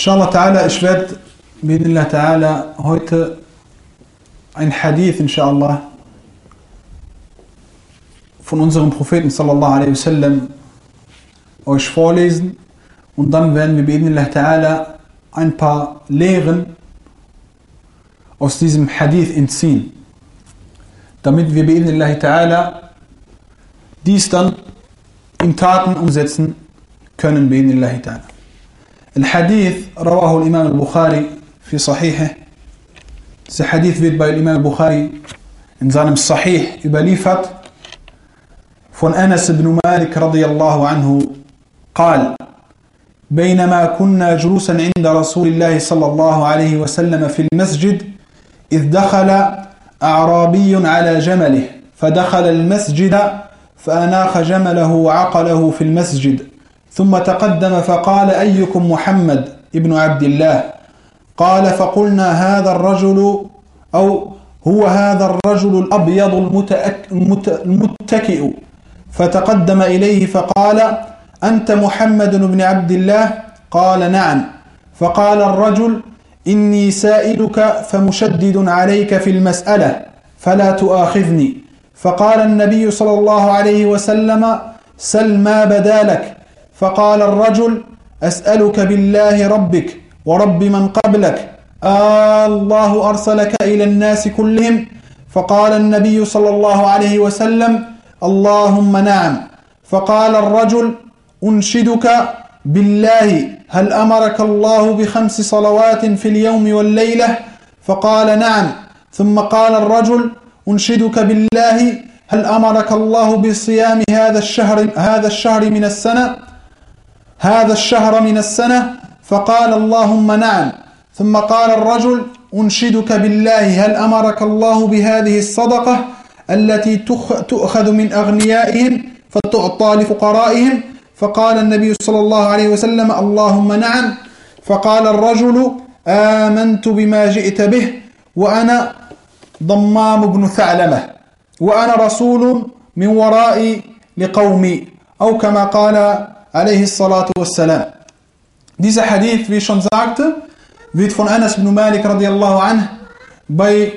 Inshallah ta'ala, ich werde Bismillah ta'ala heute ein Hadith, inshallah, von unserem Propheten sallallahu alaihi wasallam euch vorlesen und dann werden wir Bismillah ta'ala ein paar Lehren aus diesem Hadith entziehen, damit wir Bismillah ta'ala dies dann in Taten umsetzen können Bismillah ta'ala. الحديث رواه الإمام البخاري في صحيحه. Dieser Hadith wird bei Imam Bukhari in seinem Sahih überliefert von Anas ibn Malik radiyallahu anhu قال بينما كنا جلوسا عند رسول الله صلى الله عليه وسلم في المسجد إذ دخل أعرابي على جمله فدخل المسجد فأناخ جمله وعقله في المسجد. ثم تقدم فقال أيكم محمد ابن عبد الله؟ قال فقلنا هذا الرجل أو هو هذا الرجل الأبيض المتكئ. فتقدم إليه فقال أنت محمد بن عبد الله؟ قال نعم. فقال الرجل إني سائلك فمشدد عليك في المسألة فلا تؤاخذني. فقال النبي صلى الله عليه وسلم سل ما بدا لك. فقال الرجل أسألك بالله ربك ورب من قبلك آه الله أرسلك إلى الناس كلهم؟ فقال النبي صلى الله عليه وسلم اللهم نعم. فقال الرجل أنشدك بالله هل أمرك الله بخمس صلوات في اليوم والليلة؟ فقال نعم. ثم قال الرجل أنشدك بالله هل أمرك الله بصيام هذا الشهر هذا الشهر من السنة؟ هذا الشهر من السنة فقال اللهم نعم. ثم قال الرجل أنشدك بالله هل أمرك الله بهذه الصدقة التي تؤخذ من أغنيائهم فتعطى لفقرائهم؟ فقال النبي صلى الله عليه وسلم اللهم نعم. فقال الرجل آمنت بما جئت به وأنا ضمام بن ثعلمة وأنا رسول من ورائي لقومي أو كما قال Dieser Hadith, wie ich schon sagte, wird von Anas ibn Malik radiallahu anh bei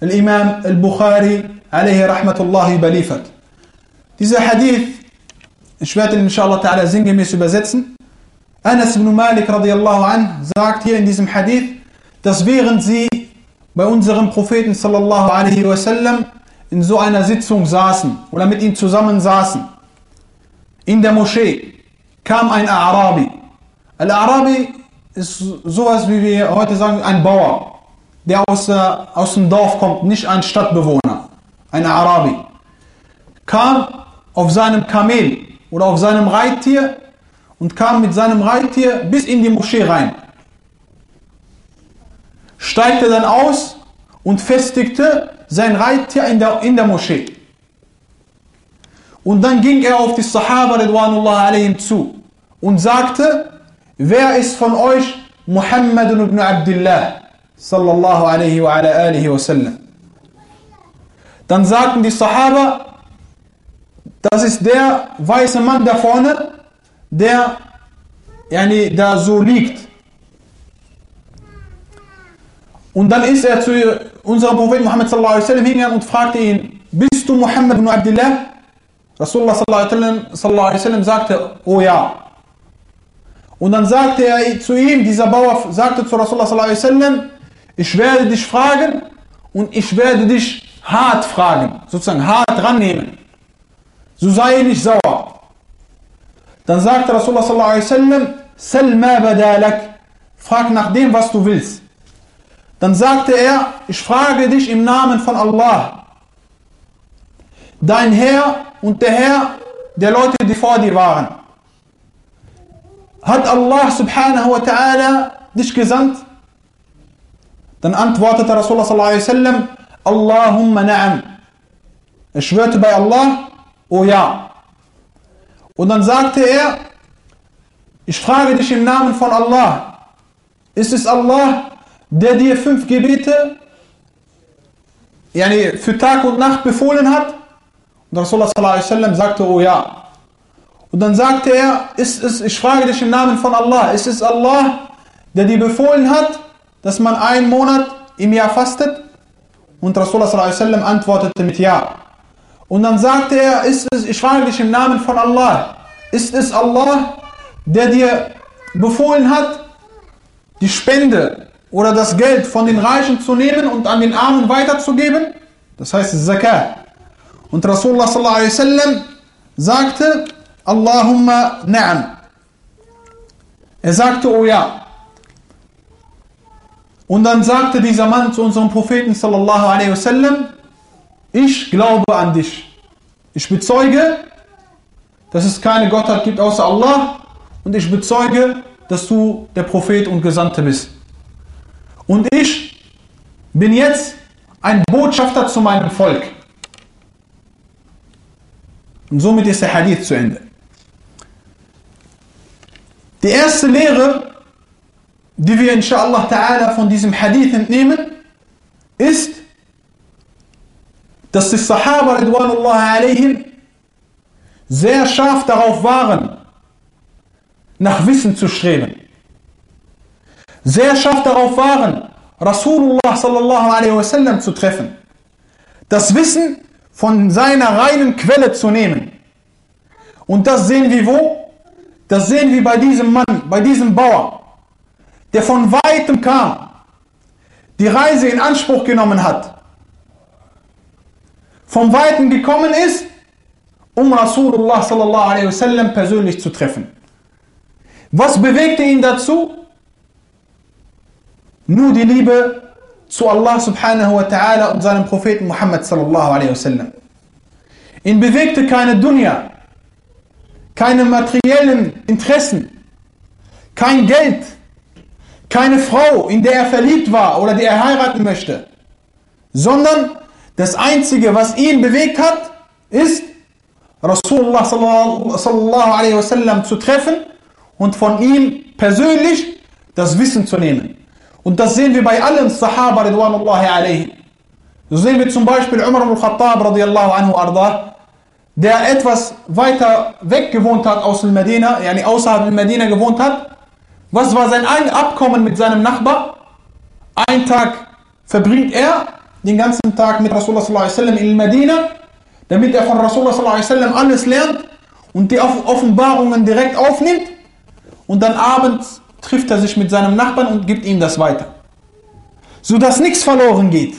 Imam al-Bukhari alaihi rahmatullahi überliefert. Dieser Hadith, ich werde ihn inshallah ta'ala sinngemäß übersetzen, Anas ibn Malik radiallahu an sagt hier in diesem Hadith, dass während sie bei unserem Propheten sallallahu alaihi wasallam in so einer Sitzung saßen oder mit ihm zusammen saßen, in der Moschee kam ein Arabi. Al-Arabi ist sowas, wie wir heute sagen, ein Bauer, der aus, äh, aus dem Dorf kommt, nicht ein Stadtbewohner, ein Arabi. Kam auf seinem Kamel oder auf seinem Reittier und kam mit seinem Reittier bis in die Moschee rein. Steigte dann aus und festigte sein Reittier in der, in der Moschee. Und dann ging er auf die Sahaba Ridwanullah alayhim zu und sagte, wer ist von euch Muhammad ibn Abdullah sallallahu alaihi wa ala alihi wa sallam. Dann sagten die Sahaba, das ist der weiße Mann da vorne, der yani, da so liegt. Und dann ist er zu unserem Propheten Muhammad sallallahu alaihi wa sallam hingegangen und fragte ihn, bist du Muhammad ibn Abdullah? Rasulullah sallallahu alaihi wa sallam sagte, oh ja. Und dann sagte er zu ihm, dieser Bauer sagte zu Rasulullah sallallahu alaihi wa sallam, ich werde dich fragen und ich werde dich hart fragen, sozusagen hart rannehmen. So sei nicht sauer. Dann sagte Rasulullah sallallahu alaihi wa sallam, Sal ma badalak, frag nach dem, was du willst. Dann sagte er, ich frage dich im Namen von Allah, dein Herr und der Herr der Leute, die vor dir waren. Hat Allah subhanahu wa ta'ala dich gesandt? Dann antwortete Rasulullah sallallahu alaihi wasallam, Allahumma na'am. Er schwörte bei Allah, oh ja. Und dann sagte er, ich frage dich im Namen von Allah, ist es Allah, der dir fünf Gebete yani für Tag und Nacht befohlen hat? Und Rasulullah wasallam sagte, oh ja. Und dann sagte er, ist es, ich frage dich im Namen von Allah, ist es Allah, der dir befohlen hat, dass man einen Monat im Jahr fastet? Und Rasulullah sallam antwortete mit Ja. Und dann sagte er, ist es, ich frage dich im Namen von Allah, ist es Allah, der dir befohlen hat, die Spende oder das Geld von den Reichen zu nehmen und an den Armen weiterzugeben? Das heißt Zakat. Und Rasulullah sallallahu alaihi wasallam sagte, Allahumma na'am. Er sagte, oh ja. Und dann sagte dieser Mann zu unserem Propheten sallallahu alaihi wasallam, ich glaube an dich. Ich bezeuge, dass es keine Gottheit gibt außer Allah und ich bezeuge, dass du der Prophet und Gesandte bist. Und ich bin jetzt ein Botschafter zu meinem Volk. Und somit ist der Hadith zu Ende. Die erste Lehre, die wir inshallah ta'ala von diesem Hadith entnehmen, ist, dass die Sahaba Ridwanullah sehr scharf darauf waren, nach Wissen zu streben. Sehr scharf darauf waren, Rasulullah sallallahu alaihi wasallam zu treffen. Das Wissen von seiner reinen Quelle zu nehmen. Und das sehen wir wo? Das sehen wir bei diesem Mann, bei diesem Bauer, der von weitem kam, die Reise in Anspruch genommen hat, vom Weiten gekommen ist, um Rasulullah sallallahu alaihi wasallam persönlich zu treffen. Was bewegte ihn dazu? Nur die Liebe zu Allah subhanahu wa ta'ala und seinem Propheten Muhammad sallallahu alaihi wasallam. Ihn bewegte keine Dunya, keine materiellen Interessen, kein Geld, keine Frau, in der er verliebt war oder die er heiraten möchte, sondern das Einzige, was ihn bewegt hat, ist, Rasulullah sallallahu alaihi wasallam zu treffen und von ihm persönlich das Wissen zu nehmen. Und das sehen wir bei allen Sahaba ridwanullahi alaihi. So sehen wir zum Beispiel Umar al-Khattab radiallahu anhu arda, der etwas weiter weg gewohnt hat aus Medina, yani außerhalb Medina gewohnt hat. Was war sein Abkommen mit seinem Nachbar? Ein Tag verbringt er den ganzen Tag mit Rasulullah sallallahu alaihi in Medina, damit er von Rasulullah sallallahu alaihi alles lernt und die Offenbarungen direkt aufnimmt und dann abends trifft er sich mit seinem Nachbarn und gibt ihm das weiter. Sodass nichts verloren geht.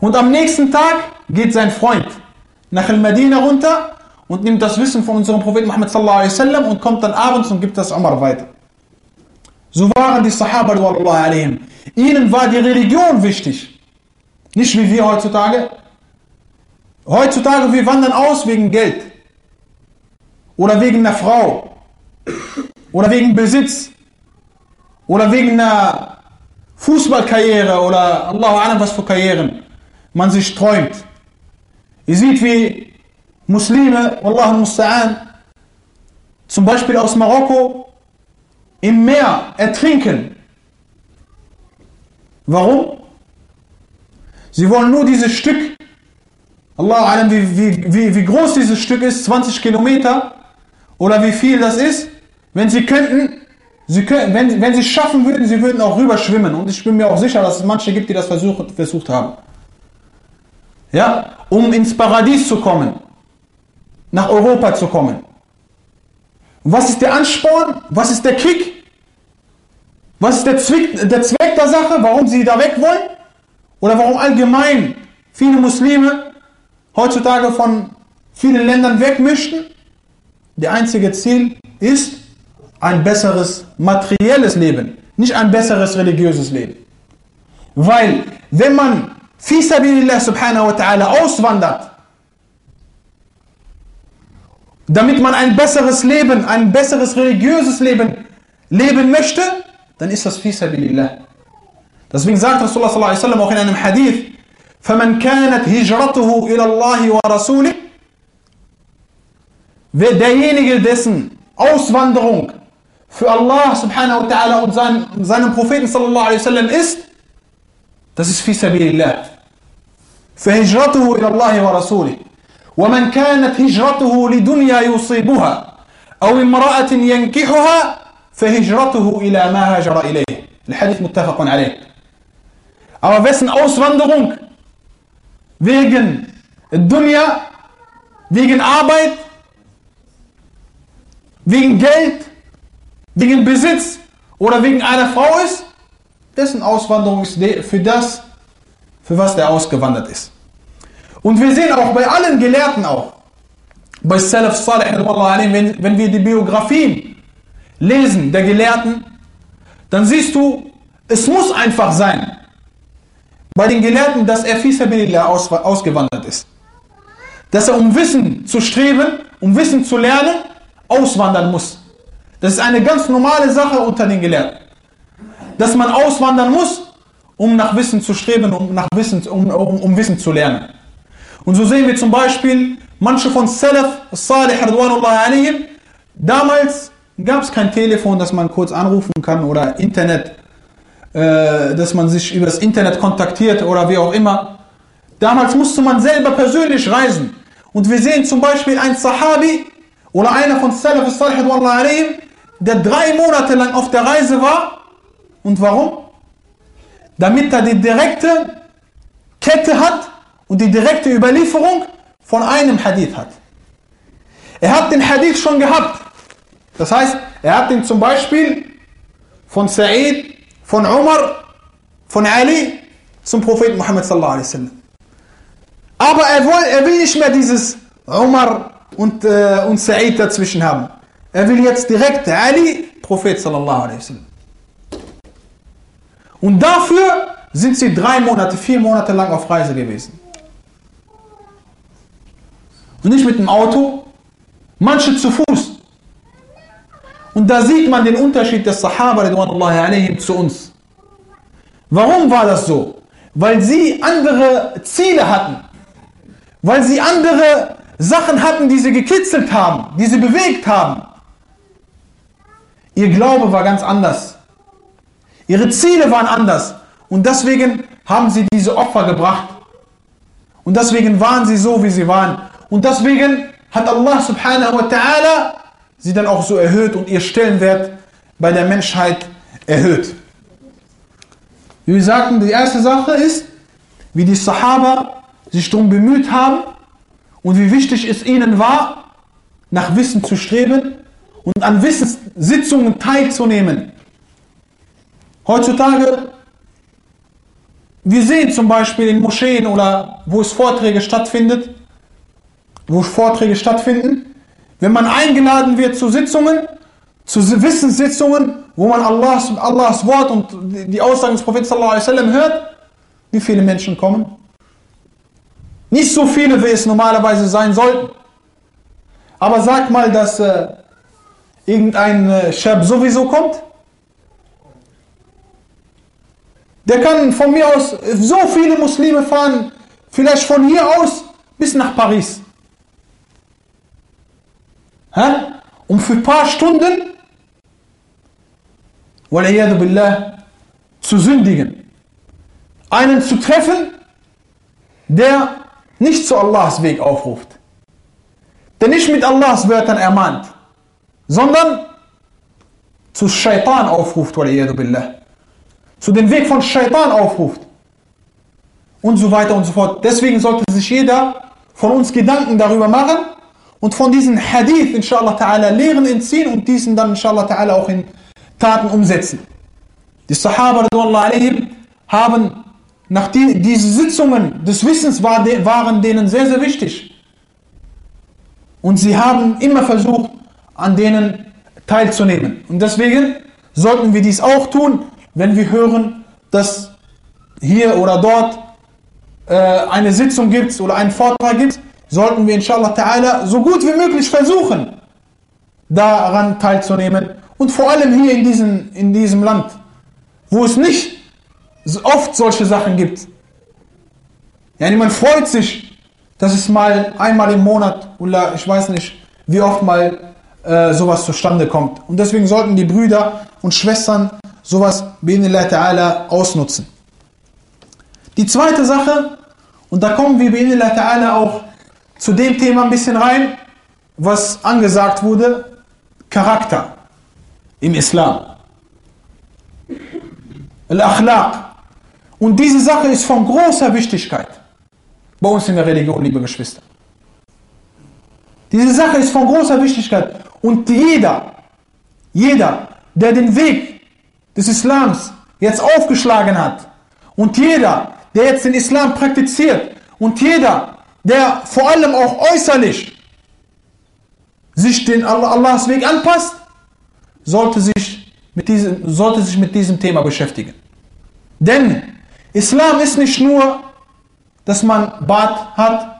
Und am nächsten Tag geht sein Freund nach Al-Madina runter und nimmt das Wissen von unserem Propheten Muhammad sallallahu alaihi wasallam und kommt dann abends und gibt das Umar weiter. So waren die Sahaba alaihim. Ihnen war die Religion wichtig. Nicht wie wir heutzutage. Heutzutage, wir wandern aus wegen Geld. Oder wegen einer Frau. Oder wegen Besitz. Oder wegen einer Fußballkarriere oder Allah ahnung was für Karrieren man sich träumt. Ihr seht, wie Muslime, Allah Musta'an, zum Beispiel aus Marokko, im Meer ertrinken. Warum? Sie wollen nur dieses Stück, Allah wie, wie, wie, wie groß dieses Stück ist, 20 Kilometer oder wie viel das ist, wenn sie könnten, sie können, wenn, wenn sie schaffen würden, sie würden auch rüber schwimmen. Und ich bin mir auch sicher, dass es manche gibt, die das versucht, versucht haben. Ja, um ins Paradies zu kommen, nach Europa zu kommen. Was ist der Ansporn? Was ist der Kick? Was ist der Zweck, der Zweck der Sache? Warum sie da weg wollen? Oder warum allgemein viele Muslime heutzutage von vielen Ländern weg möchten? Der einzige Ziel ist ein besseres materielles Leben, nicht ein besseres religiöses Leben. Weil wenn man Fisabilillah subhanahu wa ta'ala auswandert, damit man ein besseres Leben, ein besseres religiöses Leben leben möchte, dann ist das Fisabilillah. Deswegen sagt Rasulullah sallallahu alaihi wasallam auch in einem Hadith, فَمَنْ كَانَتْ هِجْرَتُهُ إِلَى اللَّهِ وَرَسُولِهِ Wer derjenige, dessen Auswanderung für Allah subhanahu wa ta'ala und sein, seinem Propheten sallallahu alaihi wasallam ist, das ist fi sabilillah. فهجرته إلى الله ورسوله ومن كانت هجرته لدنيا يصيبها أو امرأة ينكحها فهجرته إلى ما هاجر إليه الحديث متفق عليه aber wessen Auswanderung wegen Dunya, wegen Arbeit, wegen Geld, wegen Besitz oder wegen einer Frau ist, dessen Auswanderung ist für das, für was der ausgewandert ist. Und wir sehen auch bei allen Gelehrten auch, bei Salaf Salih, wenn, wir die Biografien lesen der Gelehrten, dann siehst du, es muss einfach sein, bei den Gelehrten, dass er Fisabilillah aus, ausgewandert ist. Dass er um Wissen zu streben, um Wissen zu lernen, auswandern muss. Das ist eine ganz normale Sache unter den Gelehrten. Dass man auswandern muss, um nach Wissen zu streben, um, nach Wissen, um, um, um Wissen zu lernen. Und so sehen wir zum Beispiel manche von Salaf, Salih, alayhim, damals gab es kein Telefon, das man kurz anrufen kann oder Internet, äh, dass man sich über das Internet kontaktiert oder wie auch immer. Damals musste man selber persönlich reisen. Und wir sehen zum Beispiel ein Sahabi oder einer von Salaf al-Salih, der drei Monate lang auf der Reise war. Und warum? Damit er die direkte Kette hat und die direkte Überlieferung von einem Hadith hat. Er hat den Hadith schon gehabt. Das heißt, er hat ihn zum Beispiel von Sa'id, von Umar, von Ali zum Propheten Muhammad sallallahu alaihi wasallam. Aber er will, er will nicht mehr dieses Umar und, äh, und Sa'id dazwischen haben. Er will jetzt direkt Ali, Prophet sallallahu alaihi wasallam. Und dafür sind sie drei Monate, vier Monate lang auf Reise gewesen. Und nicht mit dem Auto, manche zu Fuß. Und da sieht man den Unterschied des Sahaba zu uns. Warum war das so? Weil sie andere Ziele hatten. Weil sie andere Sachen hatten, die sie gekitzelt haben, die sie bewegt haben. Ihr Glaube war ganz anders. Ihre Ziele waren anders. Und deswegen haben sie diese Opfer gebracht. Und deswegen waren sie so, wie sie waren. Und deswegen hat Allah subhanahu wa ta'ala sie dann auch so erhöht und ihr Stellenwert bei der Menschheit erhöht. Wie wir sagten, die erste Sache ist, wie die Sahaba sich darum bemüht haben und wie wichtig es ihnen war, nach Wissen zu streben und an Wissenssitzungen teilzunehmen. Heutzutage, wir sehen zum Beispiel in Moscheen oder wo es Vorträge stattfindet, wo Vorträge stattfinden, wenn man eingeladen wird zu Sitzungen, zu Wissenssitzungen, wo man Allahs, Allahs Wort und die Aussagen des Propheten wasallam hört, wie viele Menschen kommen? Nicht so viele, wie es normalerweise sein sollten. Aber sag mal, dass äh, irgendein äh, Shab sowieso kommt. Der kann von mir aus so viele Muslime fahren, vielleicht von hier aus bis nach Paris. Hä? Um für ein paar Stunden billah, zu sündigen. Einen zu treffen, der nicht zu Allahs Weg aufruft. Der nicht mit Allahs Wörtern ermahnt, sondern zu Shaitan aufruft, billah. Zu dem Weg von Shaitan aufruft. Und so weiter und so fort. Deswegen sollte sich jeder von uns Gedanken darüber machen, und von diesen Hadith, inshallah ta'ala, Lehren entziehen und diesen dann, inshallah ta'ala, auch in Taten umsetzen. Die Sahaba, haben nach die, diese Sitzungen des Wissens war, waren denen sehr, sehr wichtig. Und sie haben immer versucht, an denen teilzunehmen. Und deswegen sollten wir dies auch tun, wenn wir hören, dass hier oder dort äh, eine Sitzung gibt oder einen Vortrag gibt, sollten wir inshallah ta'ala so gut wie möglich versuchen, daran teilzunehmen. Und vor allem hier in, diesen, in diesem Land, wo es nicht oft solche Sachen gibt. Ja, man freut sich, dass es mal einmal im Monat oder ich weiß nicht, wie oft mal äh, sowas zustande kommt. Und deswegen sollten die Brüder und Schwestern sowas ta'ala ausnutzen. Die zweite Sache, und da kommen wir ta'ala auch zu dem Thema ein bisschen rein, was angesagt wurde, Charakter. im Islam. Al-Akhlaq. Und diese Sache ist von großer Wichtigkeit bei uns in der Religion, liebe Geschwister. Diese Sache ist von großer Wichtigkeit. Und jeder, jeder, der den Weg des Islams jetzt aufgeschlagen hat und jeder, der jetzt den Islam praktiziert und jeder, der vor allem auch äußerlich sich den Allahs Weg anpasst, sollte sich mit diesem, sollte sich mit diesem Thema beschäftigen. Denn Islam ist nicht nur, dass man Bart hat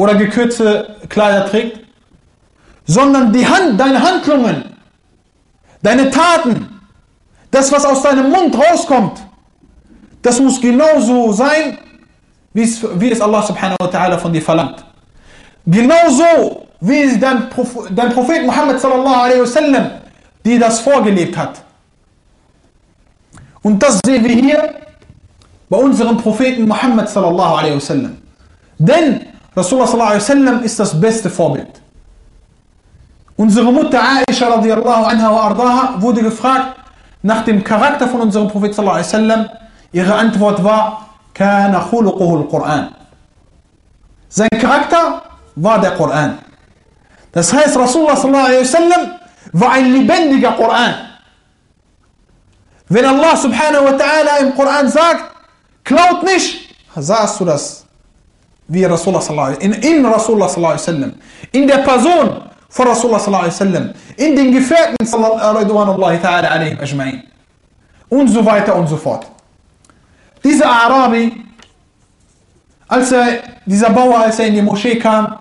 oder gekürzte Kleider trägt, sondern die Hand, deine Handlungen, deine Taten, das, was aus deinem Mund rauskommt, das muss genauso sein, wie es, wie es Allah subhanahu wa ta'ala von dir verlangt. Genauso wie dein, dein Prophet Muhammad sallallahu alaihi wasallam dir das vorgelebt hat. Und das sehen wir hier bei unserem Propheten Muhammad sallallahu alaihi wasallam. Denn Rasulullah sallallahu ist das beste Vorbild. Unsere Mutter Aisha radiallahu anha wa ardaha wurde gefragt nach dem Charakter von unserem Propheten sallallahu alaihi wasallam. Ihre Antwort war, kana khuluquhu al-Quran. Sein Charakter war der Koran. Das heißt, Rasulullah sallallahu alaihi wasallam war ein lebendiger Koran. Wenn Allah subhanahu wa ta'ala im Koran sagt, klaut nicht, sagst du das wie Rasulullah sallallahu in, in Rasulullah sallallahu alaihi wasallam, in der Person von Rasulullah sallallahu alaihi wasallam, in den Gefährten sallallahu alaihim ajma'in und so weiter und so fort. Dieser Arabi, als er, dieser Bauer, als er in die Moschee kam,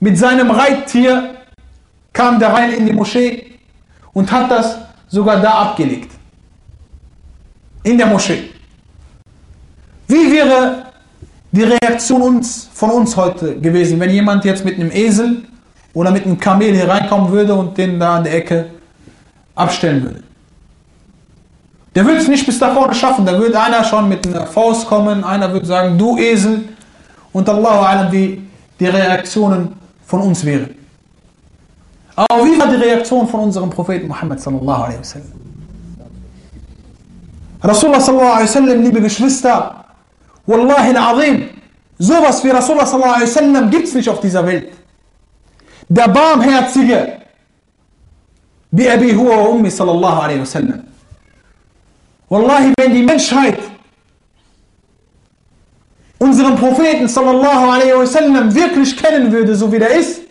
mit seinem Reittier, kam der rein in die Moschee und hat das sogar da abgelegt. In der Moschee. Wie wäre die Reaktion uns, von uns heute gewesen, wenn jemand jetzt mit einem Esel oder mit einem Kamel hier reinkommen würde und den da an der Ecke abstellen würde? Der würde es nicht bis da vorne schaffen. Da würde einer schon mit einer Faust kommen, einer würde sagen, du Esel. Und Allahu alam, wie die Reaktionen von uns wären. Aber wie war die Reaktion von unserem Propheten Muhammad sallallahu alaihi wasallam? Rasulullah sallallahu alaihi wasallam, liebe Geschwister, Wallahi al-Azim, sowas wie Rasulullah sallallahu gibt es nicht auf dieser Welt. Der Barmherzige, wie Abi Huwa wa Ummi sallallahu. Wallahi, wenn die Menschheit unseren Propheten sallallahu wirklich kennen würde, so wie der ist,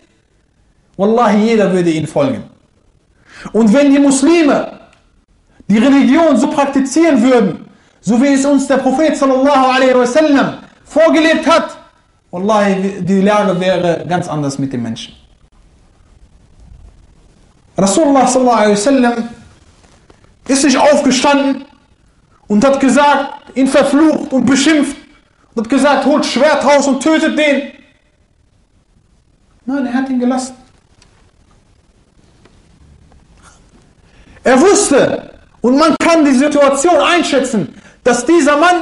Wallahi, jeder würde ihn folgen. Und wenn die Muslime die Religion so praktizieren würden, so wie es uns der Prophet sallallahu alaihi wasallam vorgelebt hat, Wallahi, die Lage wäre ganz anders mit den Menschen. Rasulullah sallallahu alaihi wasallam ist nicht aufgestanden und hat gesagt, ihn verflucht und beschimpft und hat gesagt, holt Schwert raus und tötet den. Nein, er hat ihn gelassen. Er wusste und man kann die Situation einschätzen, dass dieser Mann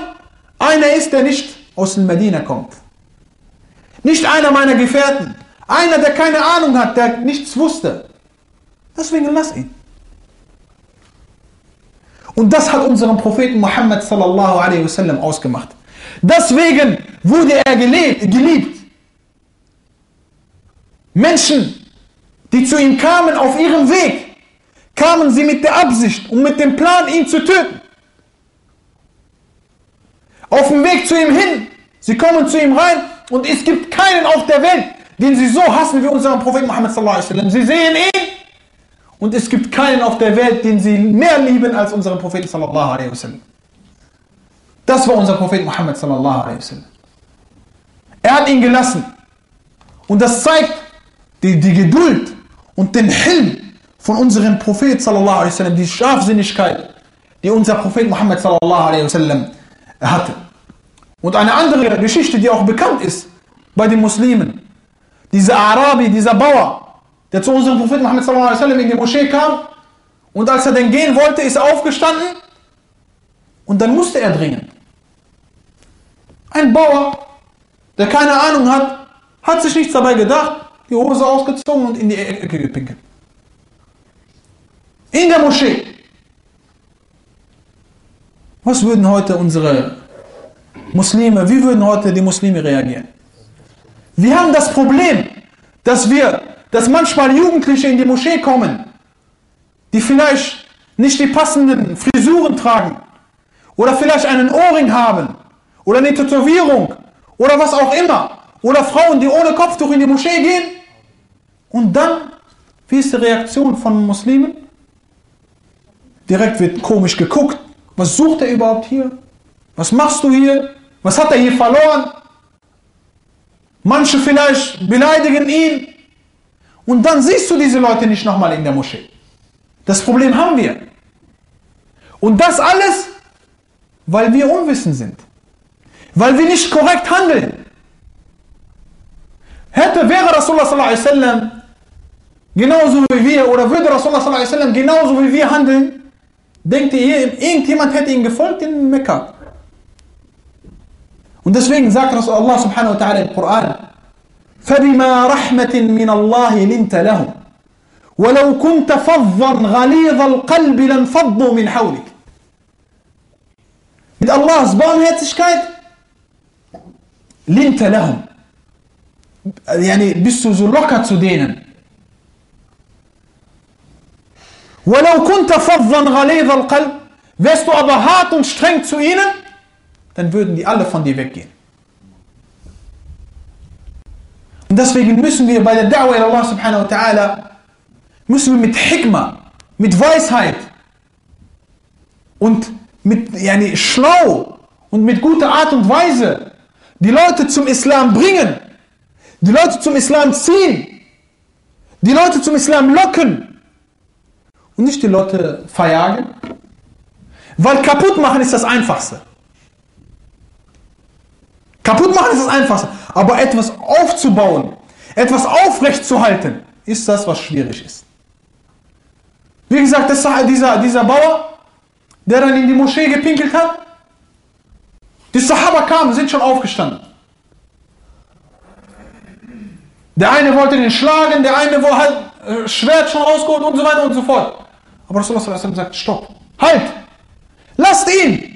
einer ist, der nicht aus dem Medina kommt. Nicht einer meiner Gefährten. Einer, der keine Ahnung hat, der nichts wusste. Deswegen lass ihn. Und das hat unseren Propheten Muhammad sallallahu alaihi wasallam ausgemacht. Deswegen wurde er geliebt. Menschen, die zu ihm kamen auf ihrem Weg, kamen sie mit der Absicht und mit dem Plan, ihn zu töten. Auf dem Weg zu ihm hin, sie kommen zu ihm rein und es gibt keinen auf der Welt, den sie so hassen wie unseren Propheten Muhammad sallallahu alaihi. Sie sehen ihn und es gibt keinen auf der Welt, den sie mehr lieben als unseren Propheten sallallahu alaihi wasallam. Das war unser Prophet Muhammad sallallahu alaihi wasallam. Er hat ihn gelassen. Und das zeigt die, die Geduld und den Hilm von unserem Prophet sallallahu alaihi wasallam, die Scharfsinnigkeit, die unser Prophet Muhammad sallallahu alaihi wasallam hatte. Und eine andere Geschichte, die auch bekannt ist bei den Muslimen. Dieser Arabi, dieser Bauer, der zu unserem Propheten Muhammad wasallam in die Moschee kam und als er dann gehen wollte, ist er aufgestanden und dann musste er dringen. Ein Bauer, der keine Ahnung hat, hat sich nichts dabei gedacht, die Hose ausgezogen und in die Ecke gepinkelt. In der Moschee. Was würden heute unsere Muslime, wie würden heute die Muslime reagieren? Wir haben das Problem, dass wir, dass manchmal Jugendliche in die Moschee kommen, die vielleicht nicht die passenden Frisuren tragen oder vielleicht einen Ohrring haben oder eine Tätowierung oder was auch immer oder Frauen, die ohne Kopftuch in die Moschee gehen und dann, wie ist die Reaktion von Muslimen? Direkt wird komisch geguckt. Was sucht er überhaupt hier? Was machst du hier? Was hat er hier verloren? Manche vielleicht beleidigen ihn. Und dann siehst du diese Leute nicht nochmal in der Moschee. Das Problem haben wir. Und das alles, weil wir unwissend sind. Weil wir nicht korrekt handeln. Hätte, wäre Rasulullah sallallahu alaihi wasallam genauso wie wir, oder würde Rasulullah sallallahu alaihi wasallam genauso wie wir handeln, denkt ihr, irgendjemand hätte ihm gefolgt in Mekka. Und deswegen sagt Allah subhanahu wa ta'ala im Koran, فبما رحمة من الله لنت لهم ولو كنت فظا غليظ القلب لانفضوا من حولك Mit Allahs Barmherzigkeit لنت لهم يعني bist du so locker zu denen ولو كنت فظا غليظ القلب wärst du aber hart und streng zu ihnen dann würden die alle von dir weggehen Und deswegen müssen wir bei der Da'wah Allah subhanahu wa ta'ala, müssen wir mit Hikmah, mit Weisheit und mit yani, schlau und mit guter Art und Weise die Leute zum Islam bringen, die Leute zum Islam ziehen, die Leute zum Islam locken und nicht die Leute verjagen. Weil kaputt machen ist das Einfachste. Kaputt machen ist das Einfachste. Aber etwas aufzubauen, etwas aufrechtzuhalten, ist das, was schwierig ist. Wie gesagt, das dieser, dieser Bauer, der dann in die Moschee gepinkelt hat. Die Sahaba kamen, sind schon aufgestanden. Der eine wollte den schlagen, der eine hat äh, Schwert schon rausgeholt und so weiter und so fort. Aber Rasulullah sagt, stopp, halt, lasst ihn.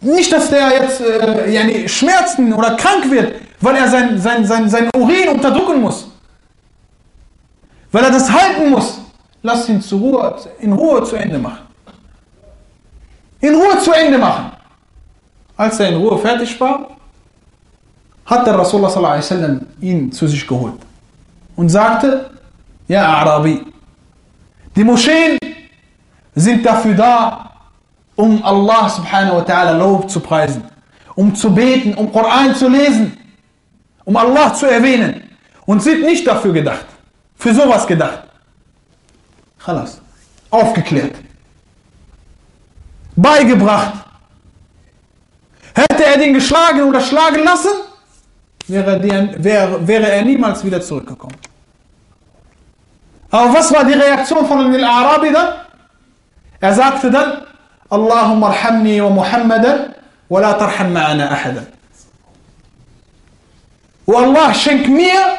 Nicht, dass der jetzt äh, yani Schmerzen oder krank wird, weil er sein, sein, sein, sein Urin unterdrücken muss. Weil er das halten muss. Lass ihn zu Ruhe, in Ruhe zu Ende machen. In Ruhe zu Ende machen. Als er in Ruhe fertig war, hat der Rasulullah ihn zu sich geholt und sagte, ja Arabi, die Moscheen sind dafür da, um Allah subhanahu wa ta'ala Lob zu preisen, um zu beten, um Koran zu lesen, um Allah zu erwähnen und sind nicht dafür gedacht, für sowas gedacht. Khalas. Aufgeklärt. Beigebracht. Hätte er den geschlagen oder schlagen lassen, wäre, der, wäre, wäre er niemals wieder zurückgekommen. Aber was war die Reaktion von Al-Arabi dann? Er sagte dann, اللهم ارحمني ومحمدا ولا ترحم معنا أحدا Allah, schenk mir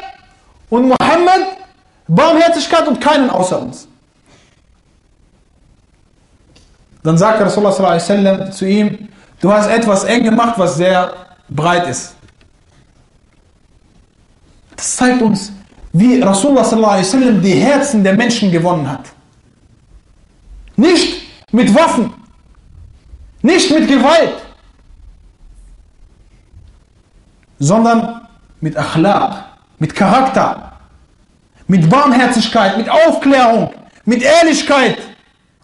und Muhammad Barmherzigkeit und keinen außer. Dann sagt Rasulullah sallam zu ihm, du hast etwas eng gemacht, was sehr breit ist. Das zeigt uns, wie Rasulullah sallam die Herzen der Menschen gewonnen hat. Nicht mit Waffen, nicht mit Gewalt, sondern mit Achlaq, mit Charakter, mit Barmherzigkeit, mit Aufklärung, mit Ehrlichkeit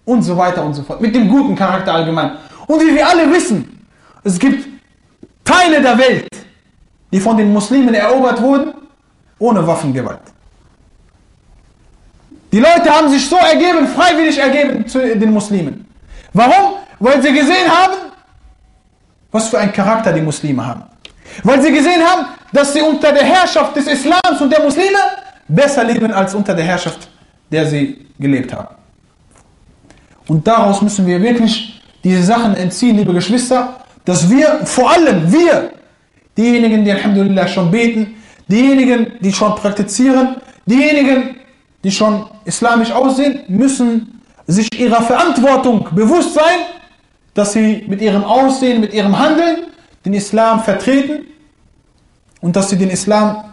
und so weiter und so fort. Mit dem guten Charakter allgemein. Und wie wir alle wissen, es gibt Teile der Welt, die von den Muslimen erobert wurden, ohne Waffengewalt. Die Leute haben sich so ergeben, freiwillig ergeben zu den Muslimen. Warum? Weil sie gesehen haben, was für ein Charakter die Muslime haben. Weil sie gesehen haben, dass sie unter der Herrschaft des Islams und der Muslime besser leben als unter der Herrschaft, der sie gelebt haben. Und daraus müssen wir wirklich diese Sachen entziehen, liebe Geschwister, dass wir, vor allem wir, diejenigen, die Alhamdulillah schon beten, diejenigen, die schon praktizieren, diejenigen, die schon islamisch aussehen, müssen sich ihrer Verantwortung bewusst sein, dass sie mit ihrem Aussehen, mit ihrem Handeln den Islam vertreten und dass sie den Islam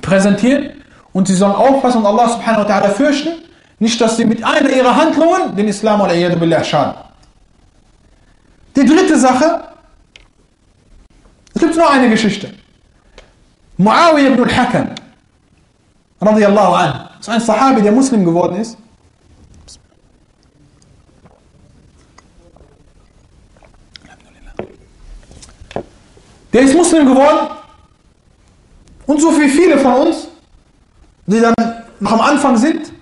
präsentieren und sie sollen aufpassen und Allah subhanahu wa ta'ala fürchten, nicht, dass sie mit einer ihrer Handlungen den Islam billah schaden. Die dritte Sache, es gibt nur eine Geschichte. Muawiyah ibn al-Hakam, radiallahu an, ist ein Sahabi, der Muslim geworden ist. Der ist Muslim geworden und so wie viele von uns, die dann noch am Anfang sind,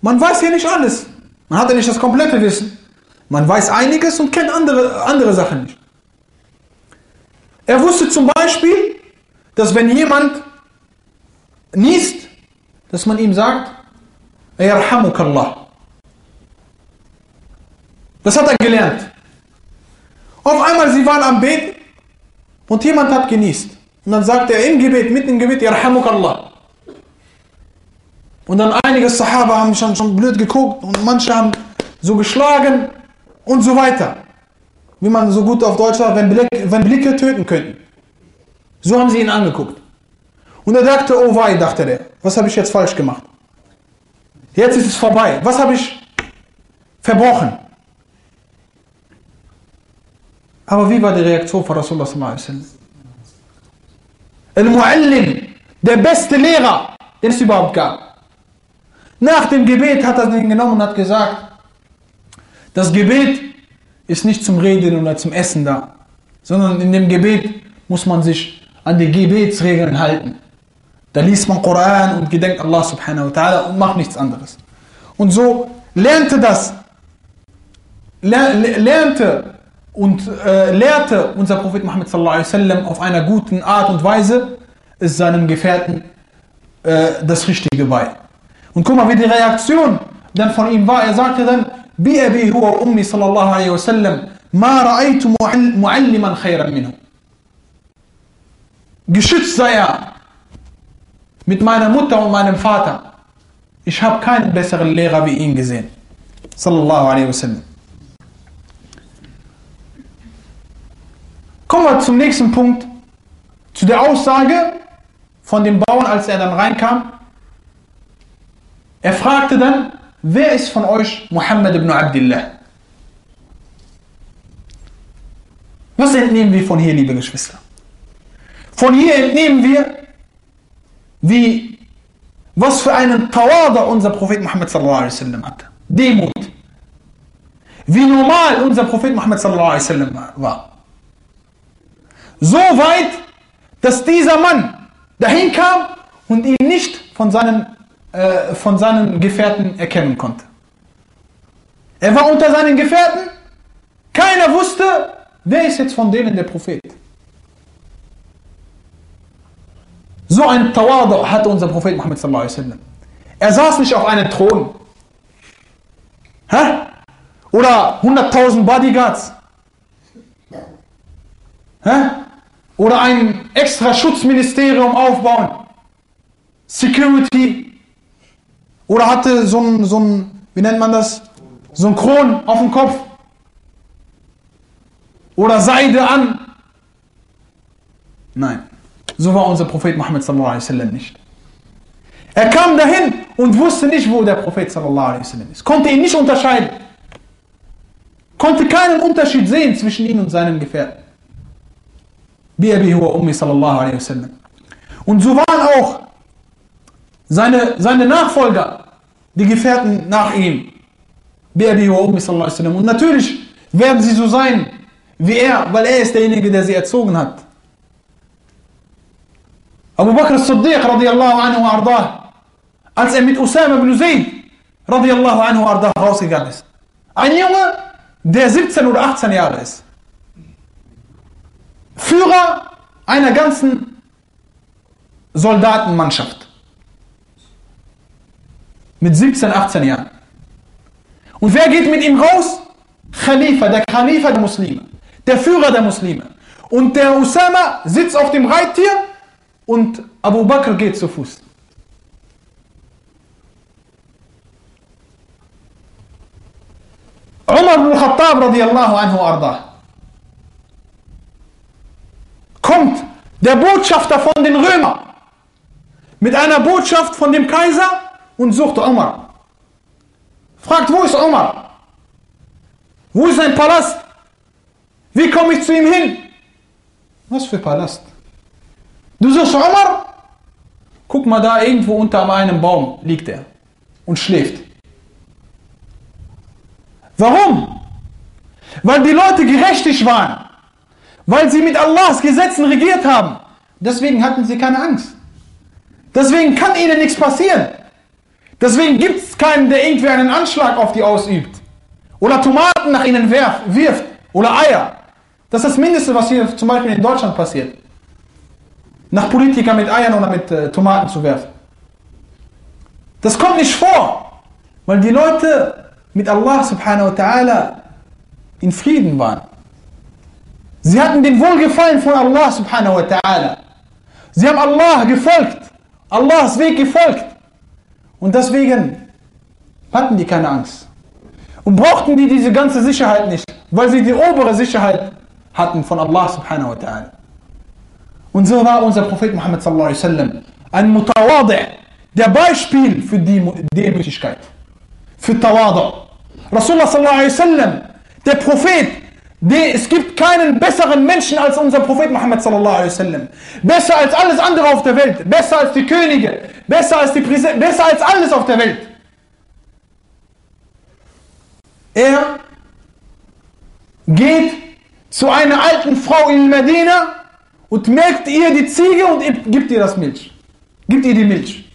man weiß hier nicht alles. Man hat ja nicht das komplette Wissen. Man weiß einiges und kennt andere, andere Sachen nicht. Er wusste zum Beispiel, dass wenn jemand niest, dass man ihm sagt, Yarhamukallah. Das hat er gelernt. Auf einmal, sie waren am Beten und jemand hat genießt. Und dann sagt er im Gebet, mitten im Gebet, Yarhamukallah. Und dann einige Sahaba haben schon, schon blöd geguckt und manche haben so geschlagen und so weiter. Wie man so gut auf Deutsch sagt, wenn, Blick, wenn Blicke töten könnten. So haben sie ihn angeguckt. Und er dachte, oh wei, dachte er, was habe ich jetzt falsch gemacht? Jetzt ist es vorbei. Was habe ich verbrochen? Aber wie war die Reaktion von Rasulullah sallallahu alaihi wasallam? Al-Muallim, der beste Lehrer, den es überhaupt gab. Nach dem Gebet hat er den genommen und hat gesagt, das Gebet ist nicht zum Reden oder zum Essen da, sondern in dem Gebet muss man sich an die Gebetsregeln halten. Da liest man Koran und gedenkt Allah subhanahu wa ta'ala und macht nichts anderes. Und so lernte das, lernte und äh, lehrte unser Prophet Muhammad sallallahu alaihi auf einer guten Art und Weise, ist seinem Gefährten äh, das Richtige bei. Und guck mal, wie die Reaktion dann von ihm war. Er sagte dann, bi abi huwa ummi sallallahu alaihi wasallam, ma ra'aytu mu'alliman khayran minhu. Geschützt sei er mit meiner Mutter und meinem Vater. Ich habe keinen besseren Lehrer wie ihn gesehen. Sallallahu alaihi wasallam. Kommen wir zum nächsten Punkt, zu der Aussage von dem Bauern, als er dann reinkam. Er fragte dann, wer ist von euch Muhammad ibn Abdullah? Was entnehmen wir von hier, liebe Geschwister? Von hier entnehmen wir, wie, was für einen Tawada unser Prophet Muhammad sallallahu alaihi wasallam hatte. Demut. Wie normal unser Prophet Muhammad sallallahu alaihi wasallam war. So weit, dass dieser Mann dahin kam und ihn nicht von seinen äh, von seinen Gefährten erkennen konnte. Er war unter seinen Gefährten, keiner wusste, wer ist jetzt von denen der Prophet. So ein Tawadu hatte unser Prophet Muhammad sallallahu alaihi wasallam. Er saß nicht auf einem Thron. Hä? Oder 100.000 Bodyguards. Hä? Oder ein extra Schutzministerium aufbauen. Security. Oder hatte so ein, so ein, wie nennt man das? So ein Kron auf dem Kopf. Oder Seide an. Nein, so war unser Prophet Muhammad sallallahu alaihi wasallam nicht. Er kam dahin und wusste nicht, wo der Prophet sallallahu alaihi wasallam ist. Konnte ihn nicht unterscheiden. Konnte keinen Unterschied sehen zwischen ihm und seinem Gefährten. Bi Abi huwa Ummi sallallahu alaihi wasallam. Und so waren auch seine, seine Nachfolger die Gefährten nach ihm. Und natürlich werden sie so sein wie er, weil er ist derjenige, der sie erzogen hat. Abu Bakr as-Siddiq radiallahu anhu ardah, als er mit Usama ibn Zayd radiallahu anhu ardah rausgegangen ist. Ein Junge, der 17 oder 18 Jahre ist. Führer einer ganzen Soldatenmannschaft. Mit 17, 18 Jahren. Und wer geht mit ihm raus? Khalifa, der Khalifa der Muslime. Der Führer der Muslime. Und der Usama sitzt auf dem Reittier und Abu Bakr geht zu Fuß. Umar ibn Khattab radiallahu anhu ardah. Kommt der Botschafter von den Römern mit einer Botschaft von dem Kaiser und sucht Umar. Fragt, wo ist Umar? Wo ist sein Palast? Wie komme ich zu ihm hin? Was für Palast? Du suchst Umar? Guck mal da, irgendwo unter einem Baum liegt er und schläft. Warum? Weil die Leute gerechtig waren. Weil sie mit Allahs Gesetzen regiert haben. Deswegen hatten sie keine Angst. Deswegen kann ihnen nichts passieren. Deswegen gibt es keinen, der irgendwie einen Anschlag auf die ausübt. Oder Tomaten nach ihnen wirft. Oder Eier. Das ist das Mindeste, was hier zum Beispiel in Deutschland passiert. Nach Politikern mit Eiern oder mit äh, Tomaten zu werfen. Das kommt nicht vor. Weil die Leute mit Allah subhanahu wa ta'ala in Frieden waren. Sie hatten den Wohlgefallen von Allah subhanahu wa ta'ala. Sie haben Allah gefolgt. Allahs Weg gefolgt. Und deswegen hatten die keine Angst. Und brauchten die diese ganze Sicherheit nicht, weil sie die obere Sicherheit hatten von Allah subhanahu wa ta'ala. Und so war unser Prophet Muhammad sallallahu alaihi wasallam ein Mutawadi, der Beispiel für die Demütigkeit, für Tawadu. Rasulullah sallallahu alaihi wasallam, der Prophet, es gibt keinen besseren Menschen als unser Prophet Muhammad sallallahu alaihi wasallam. Besser als alles andere auf der Welt, besser als die Könige, besser als die Präsidenten, besser als alles auf der Welt. Er geht zu einer alten Frau in Medina und melkt ihr die Ziege und gibt ihr das Milch. Gibt ihr die Milch.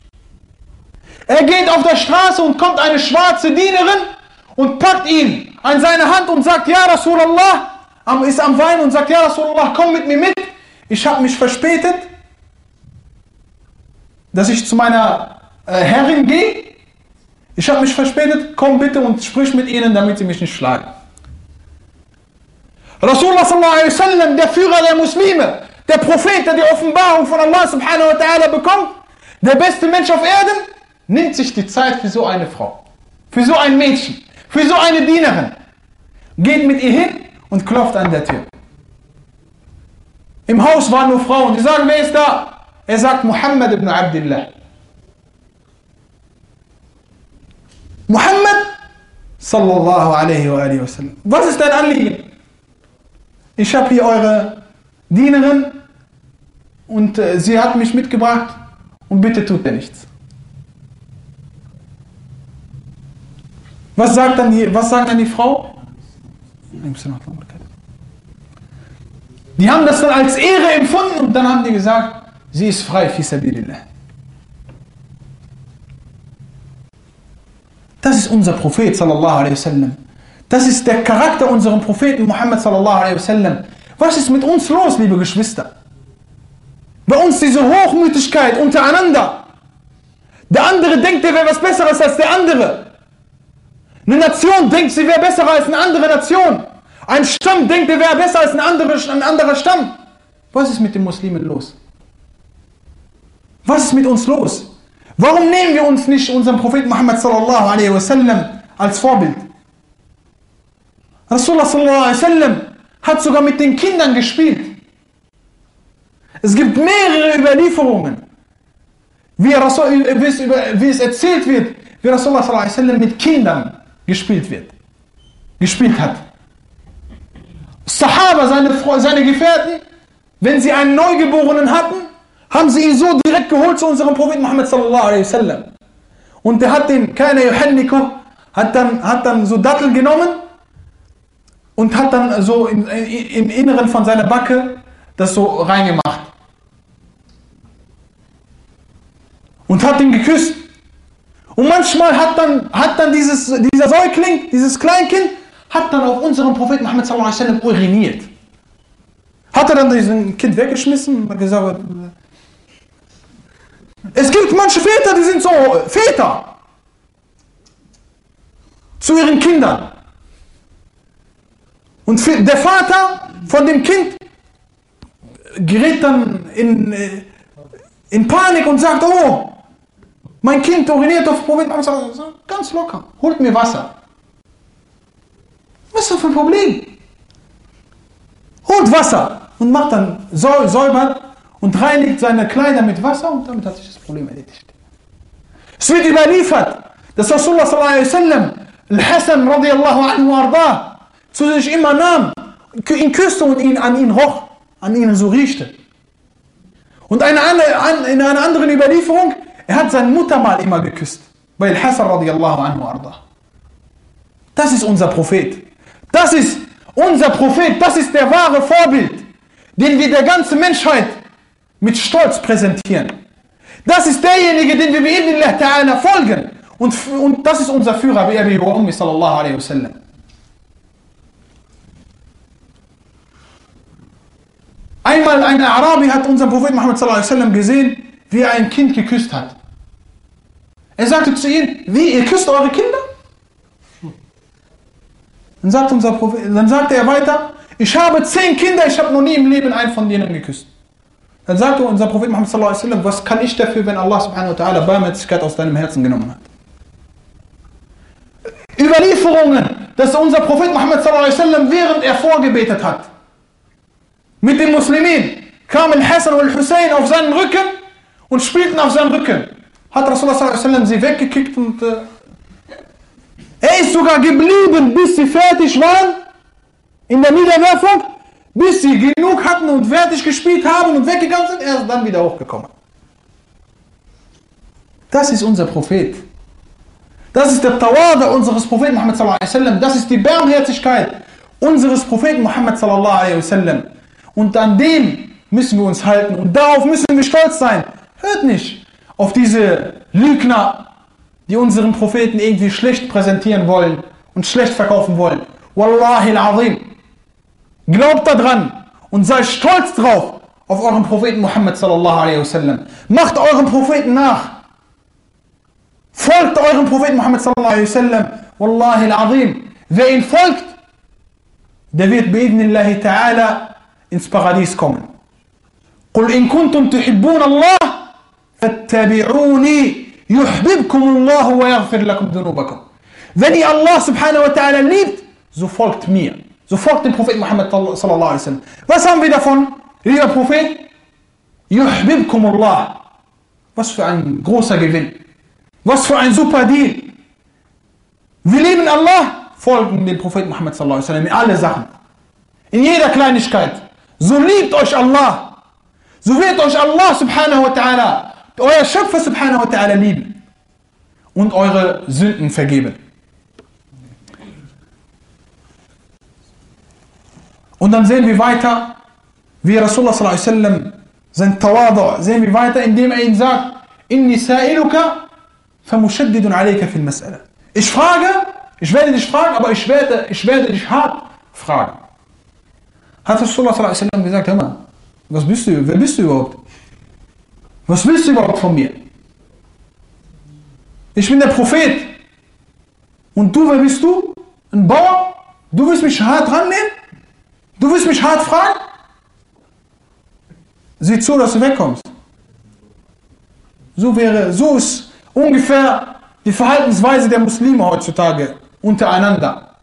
Er geht auf der Straße und kommt eine schwarze Dienerin und packt ihn an seine Hand und sagt, Ja Rasulallah, ist am Wein und sagt, Ja Rasulallah, komm mit mir mit, ich habe mich verspätet, dass ich zu meiner äh, Herrin gehe. Ich habe mich verspätet, komm bitte und sprich mit ihnen, damit sie mich nicht schlagen. Rasulullah sallallahu alaihi wasallam, der Führer der Muslime, der Prophet, der die Offenbarung von Allah subhanahu wa ta'ala bekommt, der beste Mensch auf Erden, nimmt sich die Zeit für so eine Frau, für so ein Mädchen, für so eine Dienerin, geht mit ihr hin und klopft an der Tür. Im Haus waren nur Frauen, die sagen, wer ist da? Er sagt Muhammad ibn Abdullah. Muhammad sallallahu alaihi wa alihi wasallam. Was ist dein Anliegen? Ich habe hier eure Dienerin und äh, sie hat mich mitgebracht und bitte tut er nichts. Was sagt dann die, was sagt dann die Frau? Die haben das dann als Ehre empfunden und dann haben die gesagt, sie ist frei, fi sabilillah. Das ist unser Prophet sallallahu alaihi wasallam. Das ist der Charakter unseres Propheten Muhammad sallallahu alaihi wasallam. Was ist mit uns los, liebe Geschwister? Bei uns diese Hochmütigkeit untereinander. Der andere denkt, er wäre was Besseres als der andere. Eine Nation denkt, sie wäre besser als eine andere Nation. Ein Stamm denkt, er wäre besser als ein anderer, ein anderer Stamm. Was ist mit den Muslimen los? Was ist mit uns los? Warum nehmen wir uns nicht unseren Propheten Muhammad sallallahu alaihi wasallam als Vorbild? Rasulullah sallallahu alaihi wasallam hat sogar mit den Kindern gespielt. Es gibt mehrere Überlieferungen, wie, Rasul, wie, es, wie es erzählt wird, wie Rasulullah sallallahu alaihi wasallam mit Kindern gespielt wird, gespielt hat. Sahaba, seine, seine Gefährten, wenn sie einen Neugeborenen hatten, haben sie ihn so direkt geholt zu unserem Propheten Muhammad sallallahu alaihi wasallam. Und der hat den, keine Johanniko, hat dann, hat dann so Dattel genommen und hat dann so im, im Inneren von seiner Backe das so reingemacht. Und hat ihn geküsst. Und manchmal hat dann, hat dann dieses, dieser Säugling, dieses Kleinkind, hat dann auf unseren Propheten Muhammad sallallahu alaihi wasallam uriniert. Hat er dann diesen Kind weggeschmissen und gesagt, es gibt manche Väter, die sind so Väter zu ihren Kindern. Und der Vater von dem Kind gerät dann in, äh, in Panik und sagt, oh, mein Kind uriniert auf Prophet Muhammad, ganz locker, holt mir Wasser. Was ist das für ein Problem? Holt Wasser und macht dann säubert und reinigt seine Kleider mit Wasser und damit hat sich das Problem erledigt. Es wird überliefert, dass Rasulullah sallallahu alaihi wasallam Al-Hassan radiallahu anhu arda zu sich immer nahm, ihn küsste und ihn an ihn hoch, an ihn so riechte. Und eine andere, in einer anderen Überlieferung, er hat seine Mutter mal immer geküsst. Bei Al-Hassan radiallahu anhu arda. Das ist unser Prophet. Das ist unser Prophet. Das ist der wahre Vorbild, den wir der ganzen Menschheit mit Stolz präsentieren. Das ist derjenige, den wir bi'idnillah ta'ala folgen. Und, und das ist unser Führer, wie Abi wa Ummi sallallahu alaihi wasallam. Einmal ein Arabi hat unseren Prophet Muhammad sallallahu alaihi wasallam gesehen, wie er ein Kind geküsst hat. Er sagte zu ihnen, wie, ihr küsst eure Kinder? Dann sagt, unser Prophet, dann sagte er weiter, ich habe zehn Kinder, ich habe noch nie im Leben einen von denen geküsst. Dann sagte unser Prophet Muhammad was kann ich dafür, wenn Allah subhanahu wa ta'ala Barmherzigkeit aus deinem Herzen genommen hat? Überlieferungen, dass unser Prophet Muhammad sallallahu während er vorgebetet hat, mit den Muslimen, kamen Hassan und Hussein auf seinen Rücken und spielten auf seinen Rücken. Hat Rasulullah sie weggekickt und äh, er ist sogar geblieben, bis sie fertig waren in der Niederwerfung, bis sie genug hatten und fertig gespielt haben und weggegangen sind, er ist dann wieder hochgekommen. Das ist unser Prophet. Das ist der Tawada unseres Propheten Muhammad sallallahu alaihi wasallam. Das ist die Barmherzigkeit unseres Propheten Muhammad sallallahu alaihi wasallam. Und an dem müssen wir uns halten und darauf müssen wir stolz sein. Hört nicht auf diese Lügner, die unseren Propheten irgendwie schlecht präsentieren wollen und schlecht verkaufen wollen. Wallahi al-Azim. Glaubt daran und seid stolz drauf auf euren Propheten Muhammad sallallahu alaihi wasallam. Macht euren Propheten nach. Folgt eurem Propheten Muhammad sallallahu alaihi wasallam. Wallahi al-Azim. Wer ihn folgt, der wird bi'idnillahi ta'ala ins Paradies kommen. قل إن كنتم تحبون الله فاتبعوني يحببكم الله ويغفر لكم ذنوبكم. Wenn ihr Allah subhanahu wa ta'ala so folgt mir. So folgt dem Propheten Muhammad sallallahu alaihi wasallam. Was haben wir davon, lieber Prophet? Yuhbibkum Allah. Was für ein großer Gewinn. Was für ein super Deal. Wir lieben Allah, folgen dem Propheten Muhammad sallallahu alaihi wasallam in alle Sachen. In jeder Kleinigkeit. So liebt euch Allah. So wird euch Allah wa ta'ala, euer Schöpfer subhanahu wa ta'ala lieben und eure Sünden vergeben. Und dann sehen wir weiter, wie Rasulullah sallallahu alaihi wasallam sein Tawadu, sehen wir weiter, indem er ihm sagt, Inni sa'iluka famushaddidun alayka fil mas'ala. Ich frage, ich werde dich fragen, aber ich werde, ich werde dich hart fragen. Hat Rasulullah sallallahu alaihi wasallam gesagt, hör mal, was bist du, wer bist du überhaupt? Was willst du überhaupt von mir? Ich bin der Prophet. Und du, wer bist du? Ein Bauer? Du willst mich hart rannehmen? Du willst mich hart fragen? Sieh zu, dass du wegkommst. So wäre, so ist ungefähr die Verhaltensweise der Muslime heutzutage untereinander.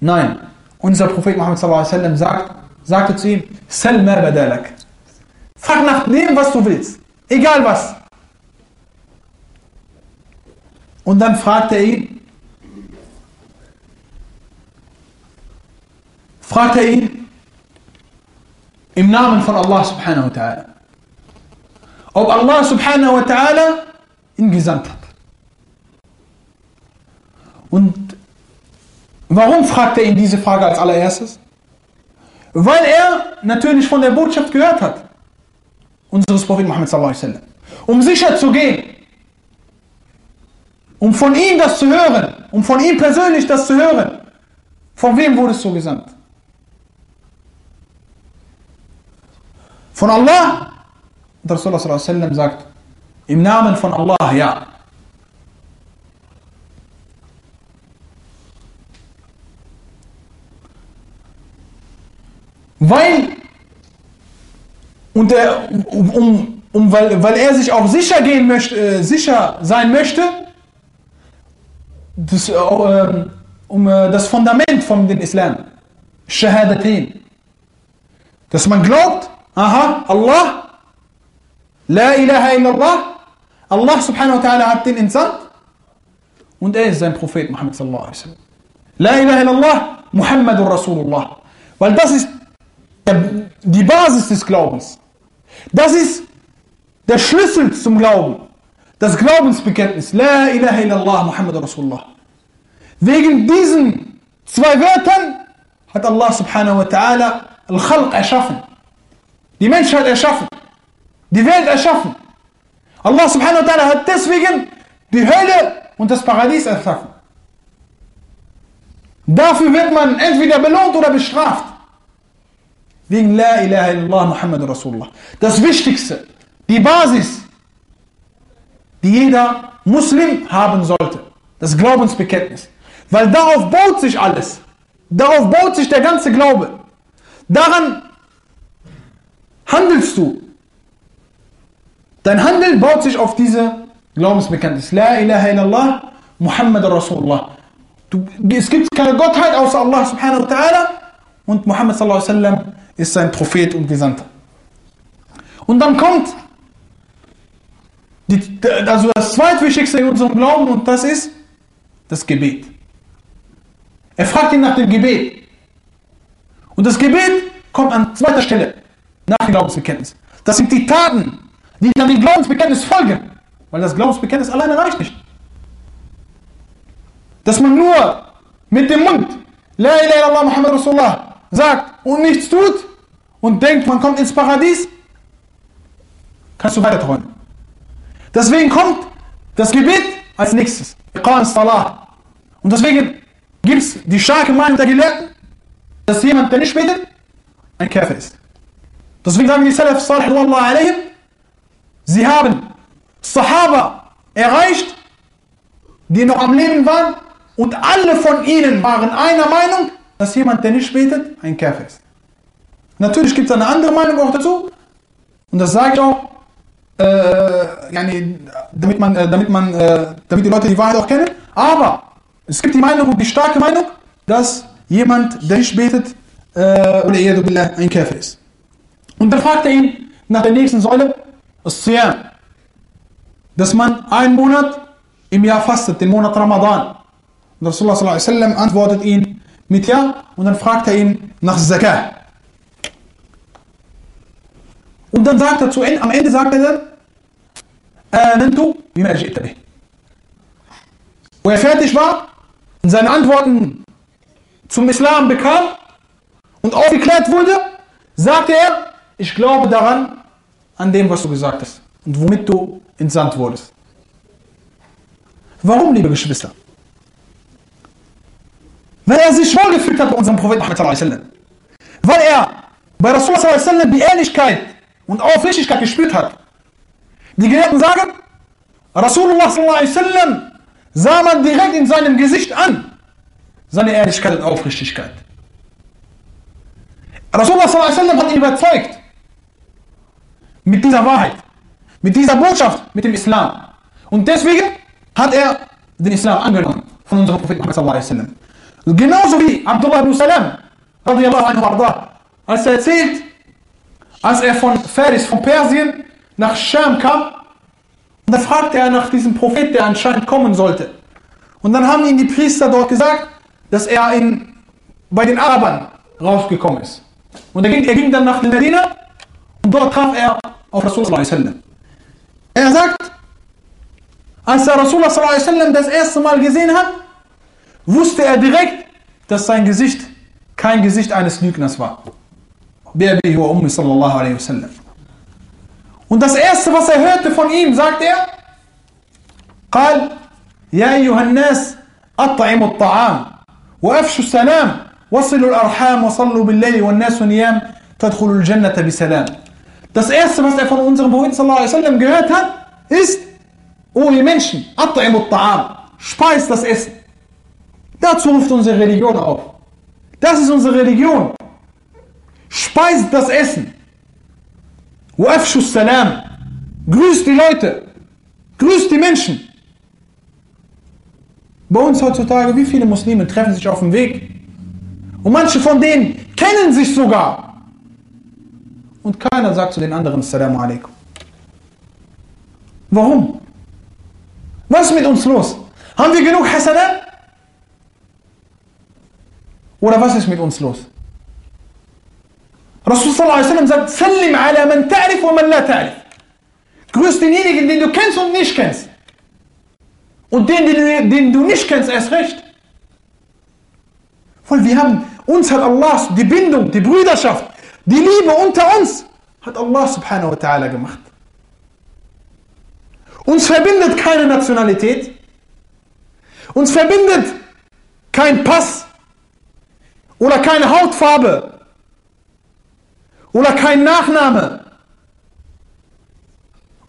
Nein, unser Prophet Muhammad sagt, sagte zu ihm, Sal ma badalak. Frag nach dem, was du willst. Egal was. Und dann fragt er ihn, fragt er ihn im Namen von Allah subhanahu wa ta'ala ob Allah subhanahu wa ta'ala ihn gesandt hat. Und warum fragt er ihn diese Frage als allererstes? Weil er natürlich von der Botschaft gehört hat, unseres Propheten Muhammad sallallahu alaihi wasallam. Um sicher zu gehen, um von ihm das zu hören, um von ihm persönlich das zu hören. Von wem wurdest du gesandt? Von Allah und Rasulullah sallam sagt, im Namen von Allah, ja. Weil, und er, um, um, weil, weil er sich auch sicher, gehen möchte, äh, sicher sein möchte, das, äh, um äh, das Fundament von dem Islam. Shahadatin. Dass man glaubt, aha, Allah, La ilaha illallah, Allah subhanahu wa ta'ala hat den entsandt und er ist sein Prophet Muhammad sallallahu alaihi wasallam. La ilaha illallah, Muhammadur Rasulullah. Weil das ist die Basis des Glaubens. Das ist der Schlüssel zum Glauben. Das Glaubensbekenntnis. La ilaha illallah Muhammad Rasulullah. Wegen diesen zwei Wörtern hat Allah subhanahu wa ta'ala Al-Khalq erschaffen. Die Menschheit erschaffen. Die Welt erschaffen. Allah subhanahu wa ta'ala hat deswegen die Hölle und das Paradies erschaffen. Dafür wird man entweder belohnt oder bestraft. Wegen La ilaha illallah Muhammad Rasulullah. Das Wichtigste, die Basis, die jeder Muslim haben sollte. Das Glaubensbekenntnis. Weil darauf baut sich alles. Darauf baut sich der ganze Glaube. Daran handelst du. Dein Handel baut sich auf diese Glaubensbekenntnis. La ilaha illallah Muhammad Rasulullah. Du, es gibt keine Gottheit außer Allah subhanahu wa ta'ala und Muhammad sallallahu alaihi wasallam ist sein Prophet und Gesandter. Und dann kommt die, also das zweitwichtigste in unserem Glauben und das ist das Gebet. Er fragt ihn nach dem Gebet. Und das Gebet kommt an zweiter Stelle nach dem Glaubensbekenntnis. Das sind die Taten, die dann dem Glaubensbekenntnis folgen. Weil das Glaubensbekenntnis alleine reicht nicht. Dass man nur mit dem Mund La ilaha illallah Muhammad Rasulullah sagt und nichts tut und denkt, man kommt ins Paradies, kannst du weiter träumen. Deswegen kommt das Gebet als nächstes. Und deswegen gibt es die starke Meinung der Gelehrten, dass jemand, der nicht betet, ein Käfer ist. Deswegen sagen die Salaf Salih sie haben Sahaba erreicht, die noch am Leben waren und alle von ihnen waren einer Meinung, dass jemand, der nicht betet, ein Käfer ist. Natürlich gibt es eine andere Meinung auch dazu. Und das sage ich auch, äh, damit, man, äh, damit, man, äh, damit die Leute die Wahrheit auch kennen. Aber es gibt die Meinung, die starke Meinung, dass jemand, der nicht betet, äh, ein Käfer ist. Und dann fragt er ihn nach der nächsten Säule. Dass man einen Monat im Jahr fastet, den Monat Ramadan. Und Rasulullah sallam antwortet ihn mit Ja und dann fragt er ihn nach Zakah. Und dann sagt er zu Ende, am Ende sagt er dann, ji'ta bih. Wo er fertig war und seine Antworten zum Islam bekam und aufgeklärt wurde, sagte er, ich glaube daran, an dem, was du gesagt hast und womit du entsandt wurdest. Warum, liebe Geschwister? Weil er sich wohlgefühlt hat bei unserem Propheten Muhammad Weil er bei Rasulullah die Ehrlichkeit und Aufrichtigkeit gespürt hat. Die Gelehrten sagen, Rasulullah sah man direkt in seinem Gesicht an, seine Ehrlichkeit und Aufrichtigkeit. Rasulullah hat ihn überzeugt, mit dieser Wahrheit, mit dieser Botschaft, mit dem Islam. Und deswegen hat er den Islam angenommen von unserem Propheten Muhammad. Genauso wie Abdullah ibn Salam, radiallahu anhu, als er erzählt, als er von Faris, von Persien nach Scham kam, und da fragte er nach diesem Prophet, der anscheinend kommen sollte. Und dann haben ihm die Priester dort gesagt, dass er in, bei den Arabern rausgekommen ist. Und er ging, er ging dann nach Medina und dort traf er auf Rasulullah. Er sagt, als er Rasulullah das erste Mal gesehen hat, wusste er direkt, dass sein Gesicht kein Gesicht eines Lügners war. بأبيه وأمي صلى الله عليه وسلم. Und das erste, was er hörte von ihm, sagt er, قال يا أيها الناس أطعموا الطعام وأفشوا السلام وصلوا الأرحام وصلوا بالليل والناس نيام تدخلوا الجنة بسلام. Das erste, was er von unserem Propheten sallallahu alaihi wasallam gehört hat, ist, O ihr Menschen, أطعموا الطعام, speist das Essen. Dazu ruft unsere Religion auf. Das ist unsere Religion. Speist das Essen. Wafshu salam. Grüßt die Leute. Grüßt die Menschen. Bei uns heutzutage, wie viele Muslime treffen sich auf dem Weg? Und manche von denen kennen sich sogar. Und keiner sagt zu den anderen Assalamu alaikum. Warum? Was ist mit uns los? Haben wir genug Hasanat? Oder was ist mit uns los? Rasul wasallam sagt, Sallim ala man ta'rif wa man la ta'rif. Grüß denjenigen, den du kennst und nicht kennst. Und den, den, den du nicht kennst, erst recht. Weil wir haben, uns hat Allah, die Bindung, die Brüderschaft, die Liebe unter uns, hat Allah subhanahu wa ta'ala gemacht. Uns verbindet keine Nationalität. Uns verbindet kein Pass oder keine Hautfarbe oder kein Nachname.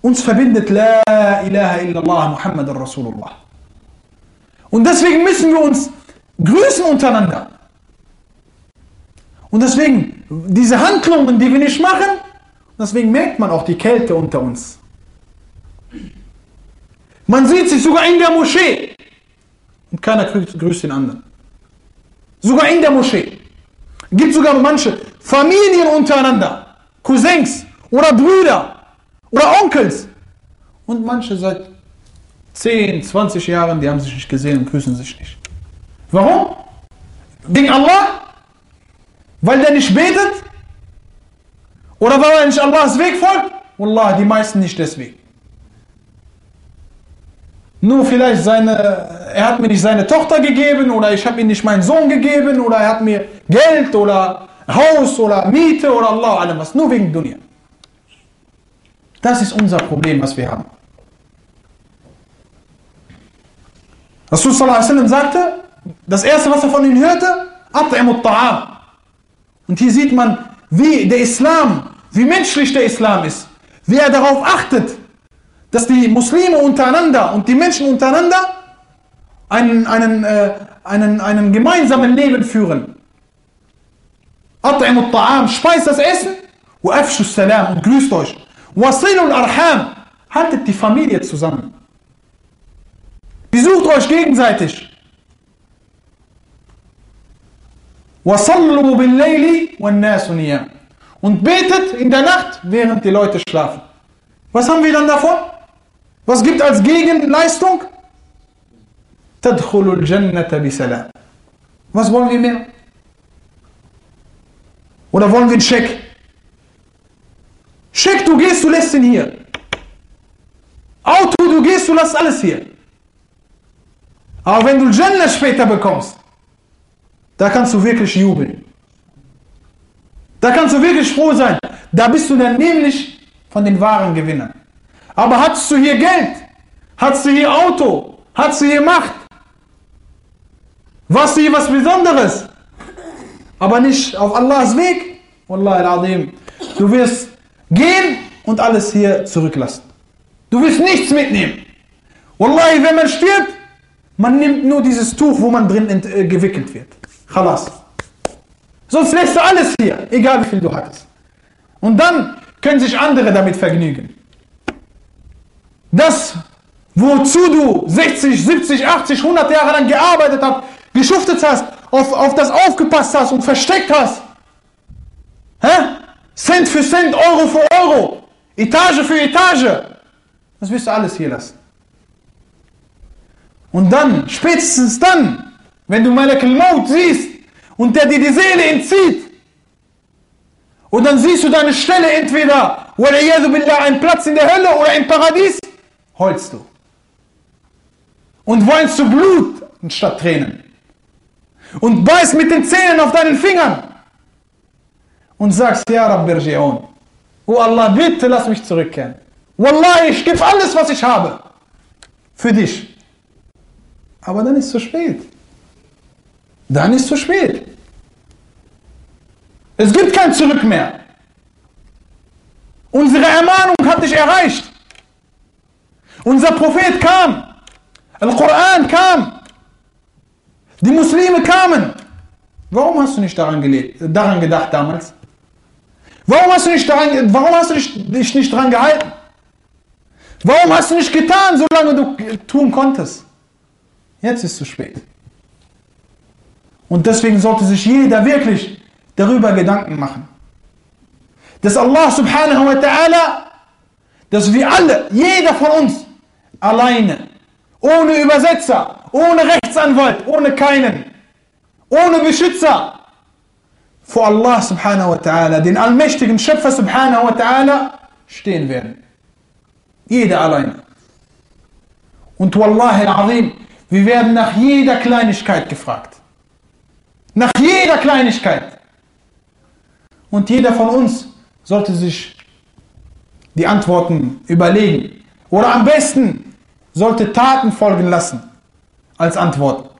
Uns verbindet La ilaha illallah Muhammad Rasulullah. Und deswegen müssen wir uns grüßen untereinander. Und deswegen, diese Handlungen, die wir nicht machen, deswegen merkt man auch die Kälte unter uns. Man sieht sich sogar in der Moschee. Und keiner grüßt den anderen. Sogar in der Moschee. Gibt sogar manche Familien untereinander. Cousins oder Brüder oder Onkels. Und manche seit 10, 20 Jahren, die haben sich nicht gesehen und grüßen sich nicht. Warum? Wegen Allah? Weil der nicht betet? Oder weil er nicht Allahs Weg folgt? Wallah, die meisten nicht deswegen. Nur vielleicht seine, er hat mir nicht seine Tochter gegeben oder ich habe ihm nicht meinen Sohn gegeben oder er hat mir Geld oder Haus oder Miete oder Allah allem was. Nur wegen Dunya. Das ist unser Problem, was wir haben. Rasul sallallahu alaihi wasallam sagte, das erste, was er von ihnen hörte, At'imut ta'am. Und hier sieht man, wie der Islam, wie menschlich der Islam ist, wie er darauf achtet, dass die Muslime untereinander und die Menschen untereinander einen, einen, äh, einen, einen gemeinsamen Leben führen. At'imut ta'am, speist das Essen, wa afshu salam und grüßt euch. Wasilul arham, haltet die Familie zusammen. Besucht euch gegenseitig. وَصَلُّوا بِاللَّيْلِ وَالنَّاسُ نِيَامٌ Und betet in der Nacht, während die Leute schlafen. Was haben wir dann davon? Was gibt als Gegenleistung? تدخل الجنة بسلام. Was wollen wir mehr? Oder wollen wir einen Scheck? Scheck, du gehst, du lässt ihn hier. Auto, du gehst, du lässt alles hier. Aber wenn du Jannah später bekommst, da kannst du wirklich jubeln. Da kannst du wirklich froh sein. Da bist du dann nämlich von den wahren Gewinnern. Aber hast du hier Geld? Hast du hier Auto? Hast du hier Macht? Warst du hier was Besonderes? Aber nicht auf Allahs Weg? Wallah al-Adim. Du wirst gehen und alles hier zurücklassen. Du wirst nichts mitnehmen. Wallahi, wenn man stirbt, man nimmt nur dieses Tuch, wo man drin äh, gewickelt wird. Khalas. Sonst lässt du alles hier, egal wie viel du hast. Und dann können sich andere damit vergnügen. Das, wozu du 60, 70, 80, 100 Jahre lang gearbeitet hast, geschuftet hast, auf, auf das aufgepasst hast und versteckt hast. Hä? Cent für Cent, Euro für Euro, Etage für Etage. Das wirst du alles hier lassen. Und dann, spätestens dann, wenn du Malak al-Maut siehst und der dir die Seele entzieht, und dann siehst du deine Stelle entweder, billah, ein Platz in der Hölle oder im Paradies, heulst du. Und weinst du Blut anstatt Tränen. Und beißt mit den Zähnen auf deinen Fingern. Und sagst, Ja Rabbi Rji'un. Oh Allah, bitte lass mich zurückkehren. Wallah, ich gebe alles, was ich habe. Für dich. Aber dann ist es zu spät. Dann ist es zu spät. Es gibt kein Zurück mehr. Unsere Ermahnung hat dich erreicht. Unser Prophet kam. Al-Quran kam. Die Muslime kamen. Warum hast du nicht daran, daran gedacht damals? Warum hast du nicht daran, warum hast du dich nicht daran gehalten? Warum hast du nicht getan, solange du tun konntest? Jetzt ist es zu spät. Und deswegen sollte sich jeder wirklich darüber Gedanken machen. Dass Allah subhanahu wa ta'ala, dass wir alle, jeder von uns, alleine, ohne Übersetzer, ohne Rechtsanwalt, ohne keinen, ohne Beschützer, vor Allah subhanahu wa ta'ala, den allmächtigen Schöpfer subhanahu wa ta'ala, stehen werden. Jeder alleine. Und Wallahi al-Azim, wir werden nach jeder Kleinigkeit gefragt. Nach jeder Kleinigkeit. Und jeder von uns sollte sich die Antworten überlegen. Oder am besten sollte Taten folgen lassen als Antwort.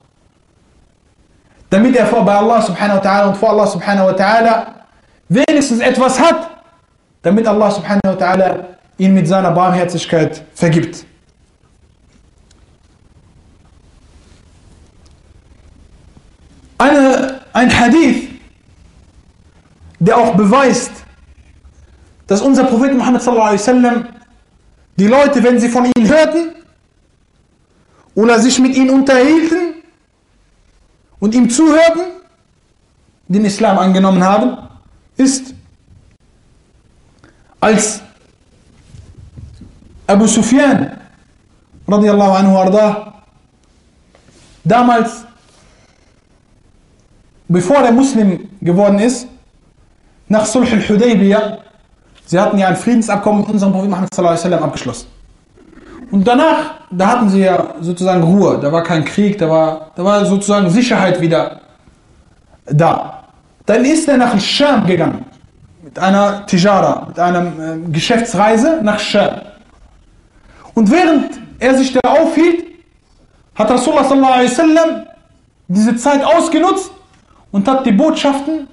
Damit er vor bei Allah subhanahu wa ta'ala und vor Allah subhanahu wa ta'ala wenigstens etwas hat, damit Allah subhanahu wa ta'ala ihn mit seiner Barmherzigkeit vergibt. Eine, ein Hadith, der auch beweist, dass unser Prophet Muhammad sallallahu alaihi wasallam die Leute, wenn sie von ihm hörten oder sich mit ihm unterhielten und ihm zuhörten, den Islam angenommen haben, ist, als Abu Sufyan radiallahu anhu arda, damals bevor er Muslim geworden ist, nach Sulh al-Hudaybiyah, sie hatten ja ein Friedensabkommen mit unserem Prophet Muhammad abgeschlossen. Und danach, da hatten sie ja sozusagen Ruhe, da war kein Krieg, da war, da war sozusagen Sicherheit wieder da. Dann ist er nach Scham gegangen, mit einer Tijara, mit einer äh, Geschäftsreise nach Scham. Und während er sich da aufhielt, hat Rasulullah sallallahu alaihi wasallam diese Zeit ausgenutzt und hat die Botschaften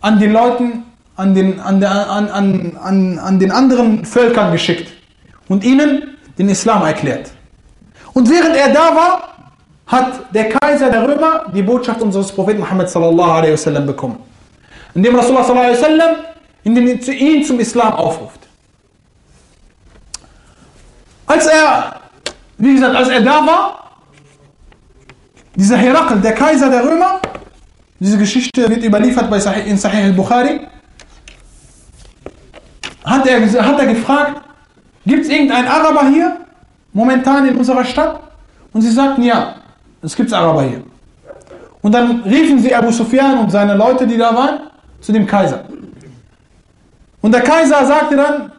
an den Leuten, an den, an, der, an, an, an, an den anderen Völkern geschickt und ihnen den Islam erklärt. Und während er da war, hat der Kaiser der Römer die Botschaft unseres Propheten Muhammad sallallahu alaihi wasallam bekommen. Indem Rasulullah sallallahu alaihi wasallam ihn zum Islam aufruft. Als er, wie gesagt, als er da war, dieser Herakl, der Kaiser der Römer, diese Geschichte wird überliefert bei Sahih, in Sahih al-Bukhari. Hat er, hat er gefragt, gibt es irgendeinen Araber hier, momentan in unserer Stadt? Und sie sagten, ja, es gibt Araber hier. Und dann riefen sie Abu Sufyan und seine Leute, die da waren, zu dem Kaiser. Und der Kaiser sagte dann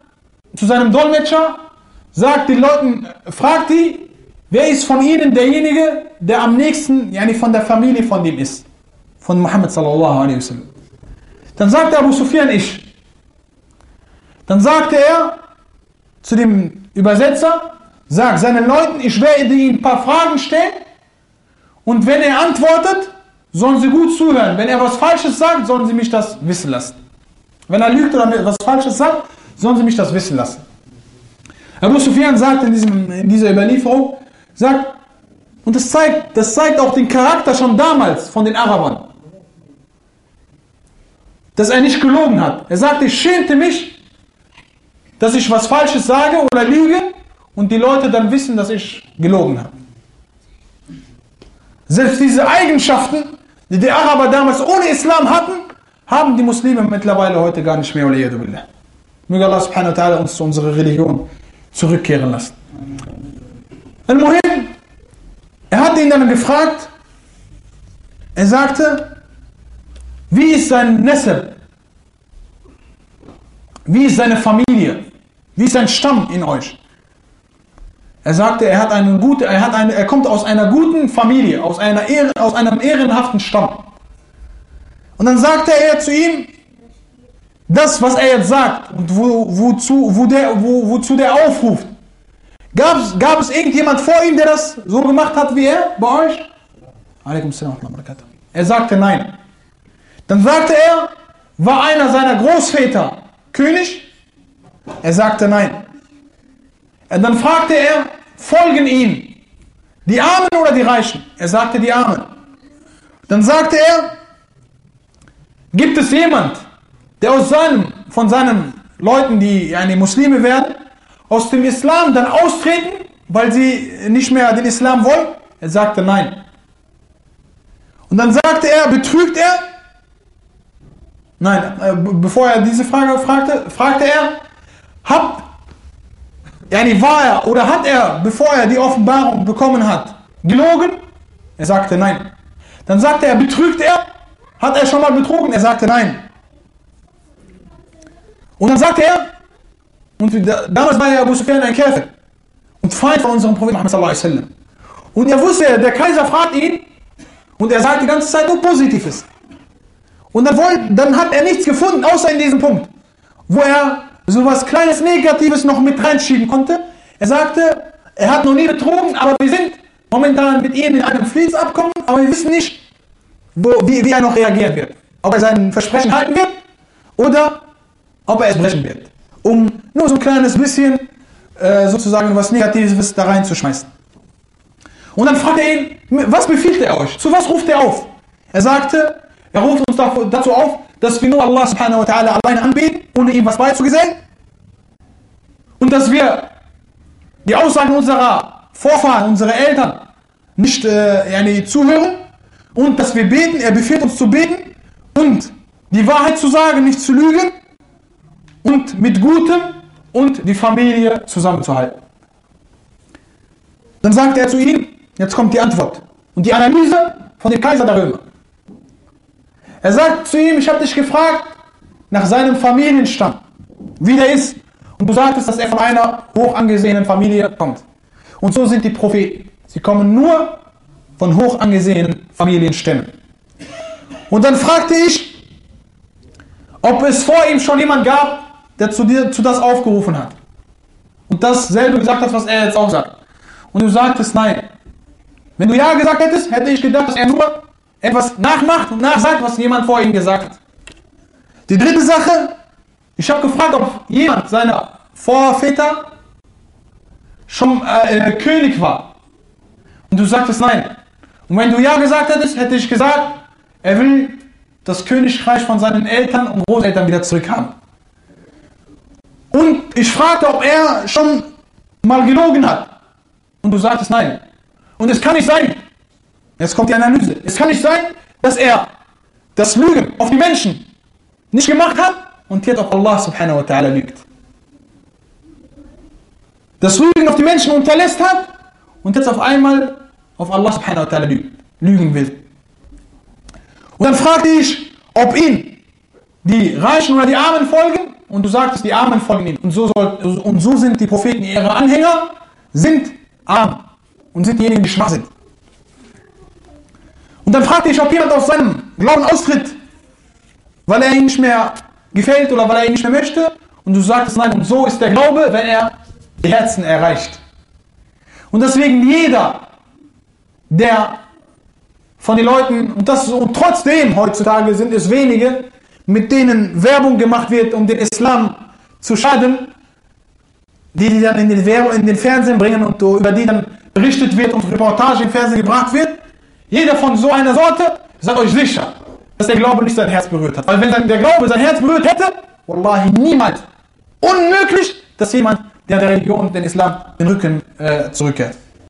zu seinem Dolmetscher, sagt den Leuten, fragt die, wer ist von ihnen derjenige, der am nächsten, yani von der Familie von dem ist von Muhammad sallallahu alaihi wasallam. Dann sagte Abu Sufyan, ich. Dann sagte er zu dem Übersetzer, sag seinen Leuten, ich werde ihnen ein paar Fragen stellen und wenn er antwortet, sollen sie gut zuhören. Wenn er was Falsches sagt, sollen sie mich das wissen lassen. Wenn er lügt oder was Falsches sagt, sollen sie mich das wissen lassen. Abu Sufyan sagt in, diesem, in dieser Überlieferung, sagt, und das zeigt, das zeigt auch den Charakter schon damals von den Arabern dass er nicht gelogen hat. Er sagte, ich schämte mich, dass ich was Falsches sage oder lüge und die Leute dann wissen, dass ich gelogen habe. Selbst diese Eigenschaften, die die Araber damals ohne Islam hatten, haben die Muslime mittlerweile heute gar nicht mehr. Möge Allah subhanahu wa ta'ala uns zu unserer Religion zurückkehren lassen. Al-Muhim, er hat ihn dann gefragt, er sagte, wie ist sein Neseb? Wie ist seine Familie? Wie ist sein Stamm in euch? Er sagte, er, hat einen gute, er, hat eine, er kommt aus einer guten Familie, aus, einer Ehre, aus einem ehrenhaften Stamm. Und dann sagte er zu ihm, das, was er jetzt sagt und wo, wozu, wo der, wo, wozu der aufruft, gab, gab es irgendjemand vor ihm, der das so gemacht hat wie er bei euch? Er sagte nein. Dann sagte er, war einer seiner Großväter König? Er sagte nein. Und dann fragte er, folgen ihm die Armen oder die Reichen? Er sagte die Armen. Dann sagte er, gibt es jemand, der aus seinem, von seinen Leuten, die eine Muslime werden, aus dem Islam dann austreten, weil sie nicht mehr den Islam wollen? Er sagte nein. Und dann sagte er, betrügt er? Nein, äh, bevor er diese Frage fragte, fragte er, hab, yani war er oder hat er, bevor er die Offenbarung bekommen hat, gelogen? Er sagte nein. Dann sagte er, betrügt er? Hat er schon mal betrogen? Er sagte nein. Und dann sagte er, und damals war ja Abu Sufyan ein Käfer und Feind von unserem Propheten Muhammad sallallahu alaihi wasallam. Und er wusste, der Kaiser fragt ihn und er sagt die ganze Zeit nur Positives. Und dann, wollte, dann hat er nichts gefunden, außer in diesem Punkt, wo er so was kleines Negatives noch mit reinschieben konnte. Er sagte, er hat noch nie betrogen, aber wir sind momentan mit ihm in einem Friedensabkommen, aber wir wissen nicht, wo, wie, wie er noch reagieren wird. Ob er sein Versprechen halten wird oder ob er es brechen wird. Um nur so ein kleines bisschen äh, sozusagen was Negatives da reinzuschmeißen. Und dann fragt er ihn, was befiehlt er euch? Zu was ruft er auf? Er sagte, er ruft uns dazu auf, dass wir nur Allah subhanahu wa ta'ala alleine anbeten, ohne ihm was beizugesellen. Und dass wir die Aussagen unserer Vorfahren, unserer Eltern nicht äh, yani, zuhören. Und dass wir beten, er befiehlt uns zu beten und die Wahrheit zu sagen, nicht zu lügen und mit Gutem und die Familie zusammenzuhalten. Dann sagt er zu ihm, jetzt kommt die Antwort und die Analyse von dem Kaiser der Römer. Er sagt zu ihm, ich habe dich gefragt nach seinem Familienstamm, wie der ist. Und du sagtest, dass er von einer hoch angesehenen Familie kommt. Und so sind die Propheten. Sie kommen nur von hoch angesehenen Familienstämmen. Und dann fragte ich, ob es vor ihm schon jemand gab, der zu dir zu das aufgerufen hat. Und dasselbe gesagt hat, was er jetzt auch sagt. Und du sagtest nein. Wenn du ja gesagt hättest, hätte ich gedacht, dass er nur etwas nachmacht und nachsagt, was jemand vor ihm gesagt hat. Die dritte Sache, ich habe gefragt, ob jemand seiner Vorväter schon äh, König war. Und du sagtest nein. Und wenn du ja gesagt hättest, hätte ich gesagt, er will das Königreich von seinen Eltern und Großeltern wieder zurückhaben. Und ich fragte, ob er schon mal gelogen hat. Und du sagtest nein. Und es kann nicht sein, Jetzt kommt die Analyse. Es kann nicht sein, dass er das Lügen auf die Menschen nicht gemacht hat und jetzt auf Allah subhanahu wa ta'ala lügt. Das Lügen auf die Menschen unterlässt hat und jetzt auf einmal auf Allah subhanahu wa ta'ala lügen will. Und dann fragte ich, ob ihn die Reichen oder die Armen folgen und du sagtest, die Armen folgen ihm. Und so, soll, und so sind die Propheten, ihre Anhänger, sind arm und sind diejenigen, die schwach sind. Und dann fragte ich, ob jemand aus seinem Glauben austritt, weil er ihn nicht mehr gefällt oder weil er ihn nicht mehr möchte. Und du sagtest nein, und so ist der Glaube, wenn er die Herzen erreicht. Und deswegen jeder, der von den Leuten, und, das, und trotzdem heutzutage sind es wenige, mit denen Werbung gemacht wird, um den Islam zu schaden, die die dann in den, in den Fernsehen bringen und über die dann berichtet wird und Reportage im Fernsehen gebracht wird, jeder von so einer Sorte, seid euch sicher, dass der Glaube nicht sein Herz berührt hat. Weil wenn der Glaube sein Herz berührt hätte, Wallahi niemals, unmöglich, dass jemand, der der Religion, den Islam, den Rücken äh, zurückkehrt.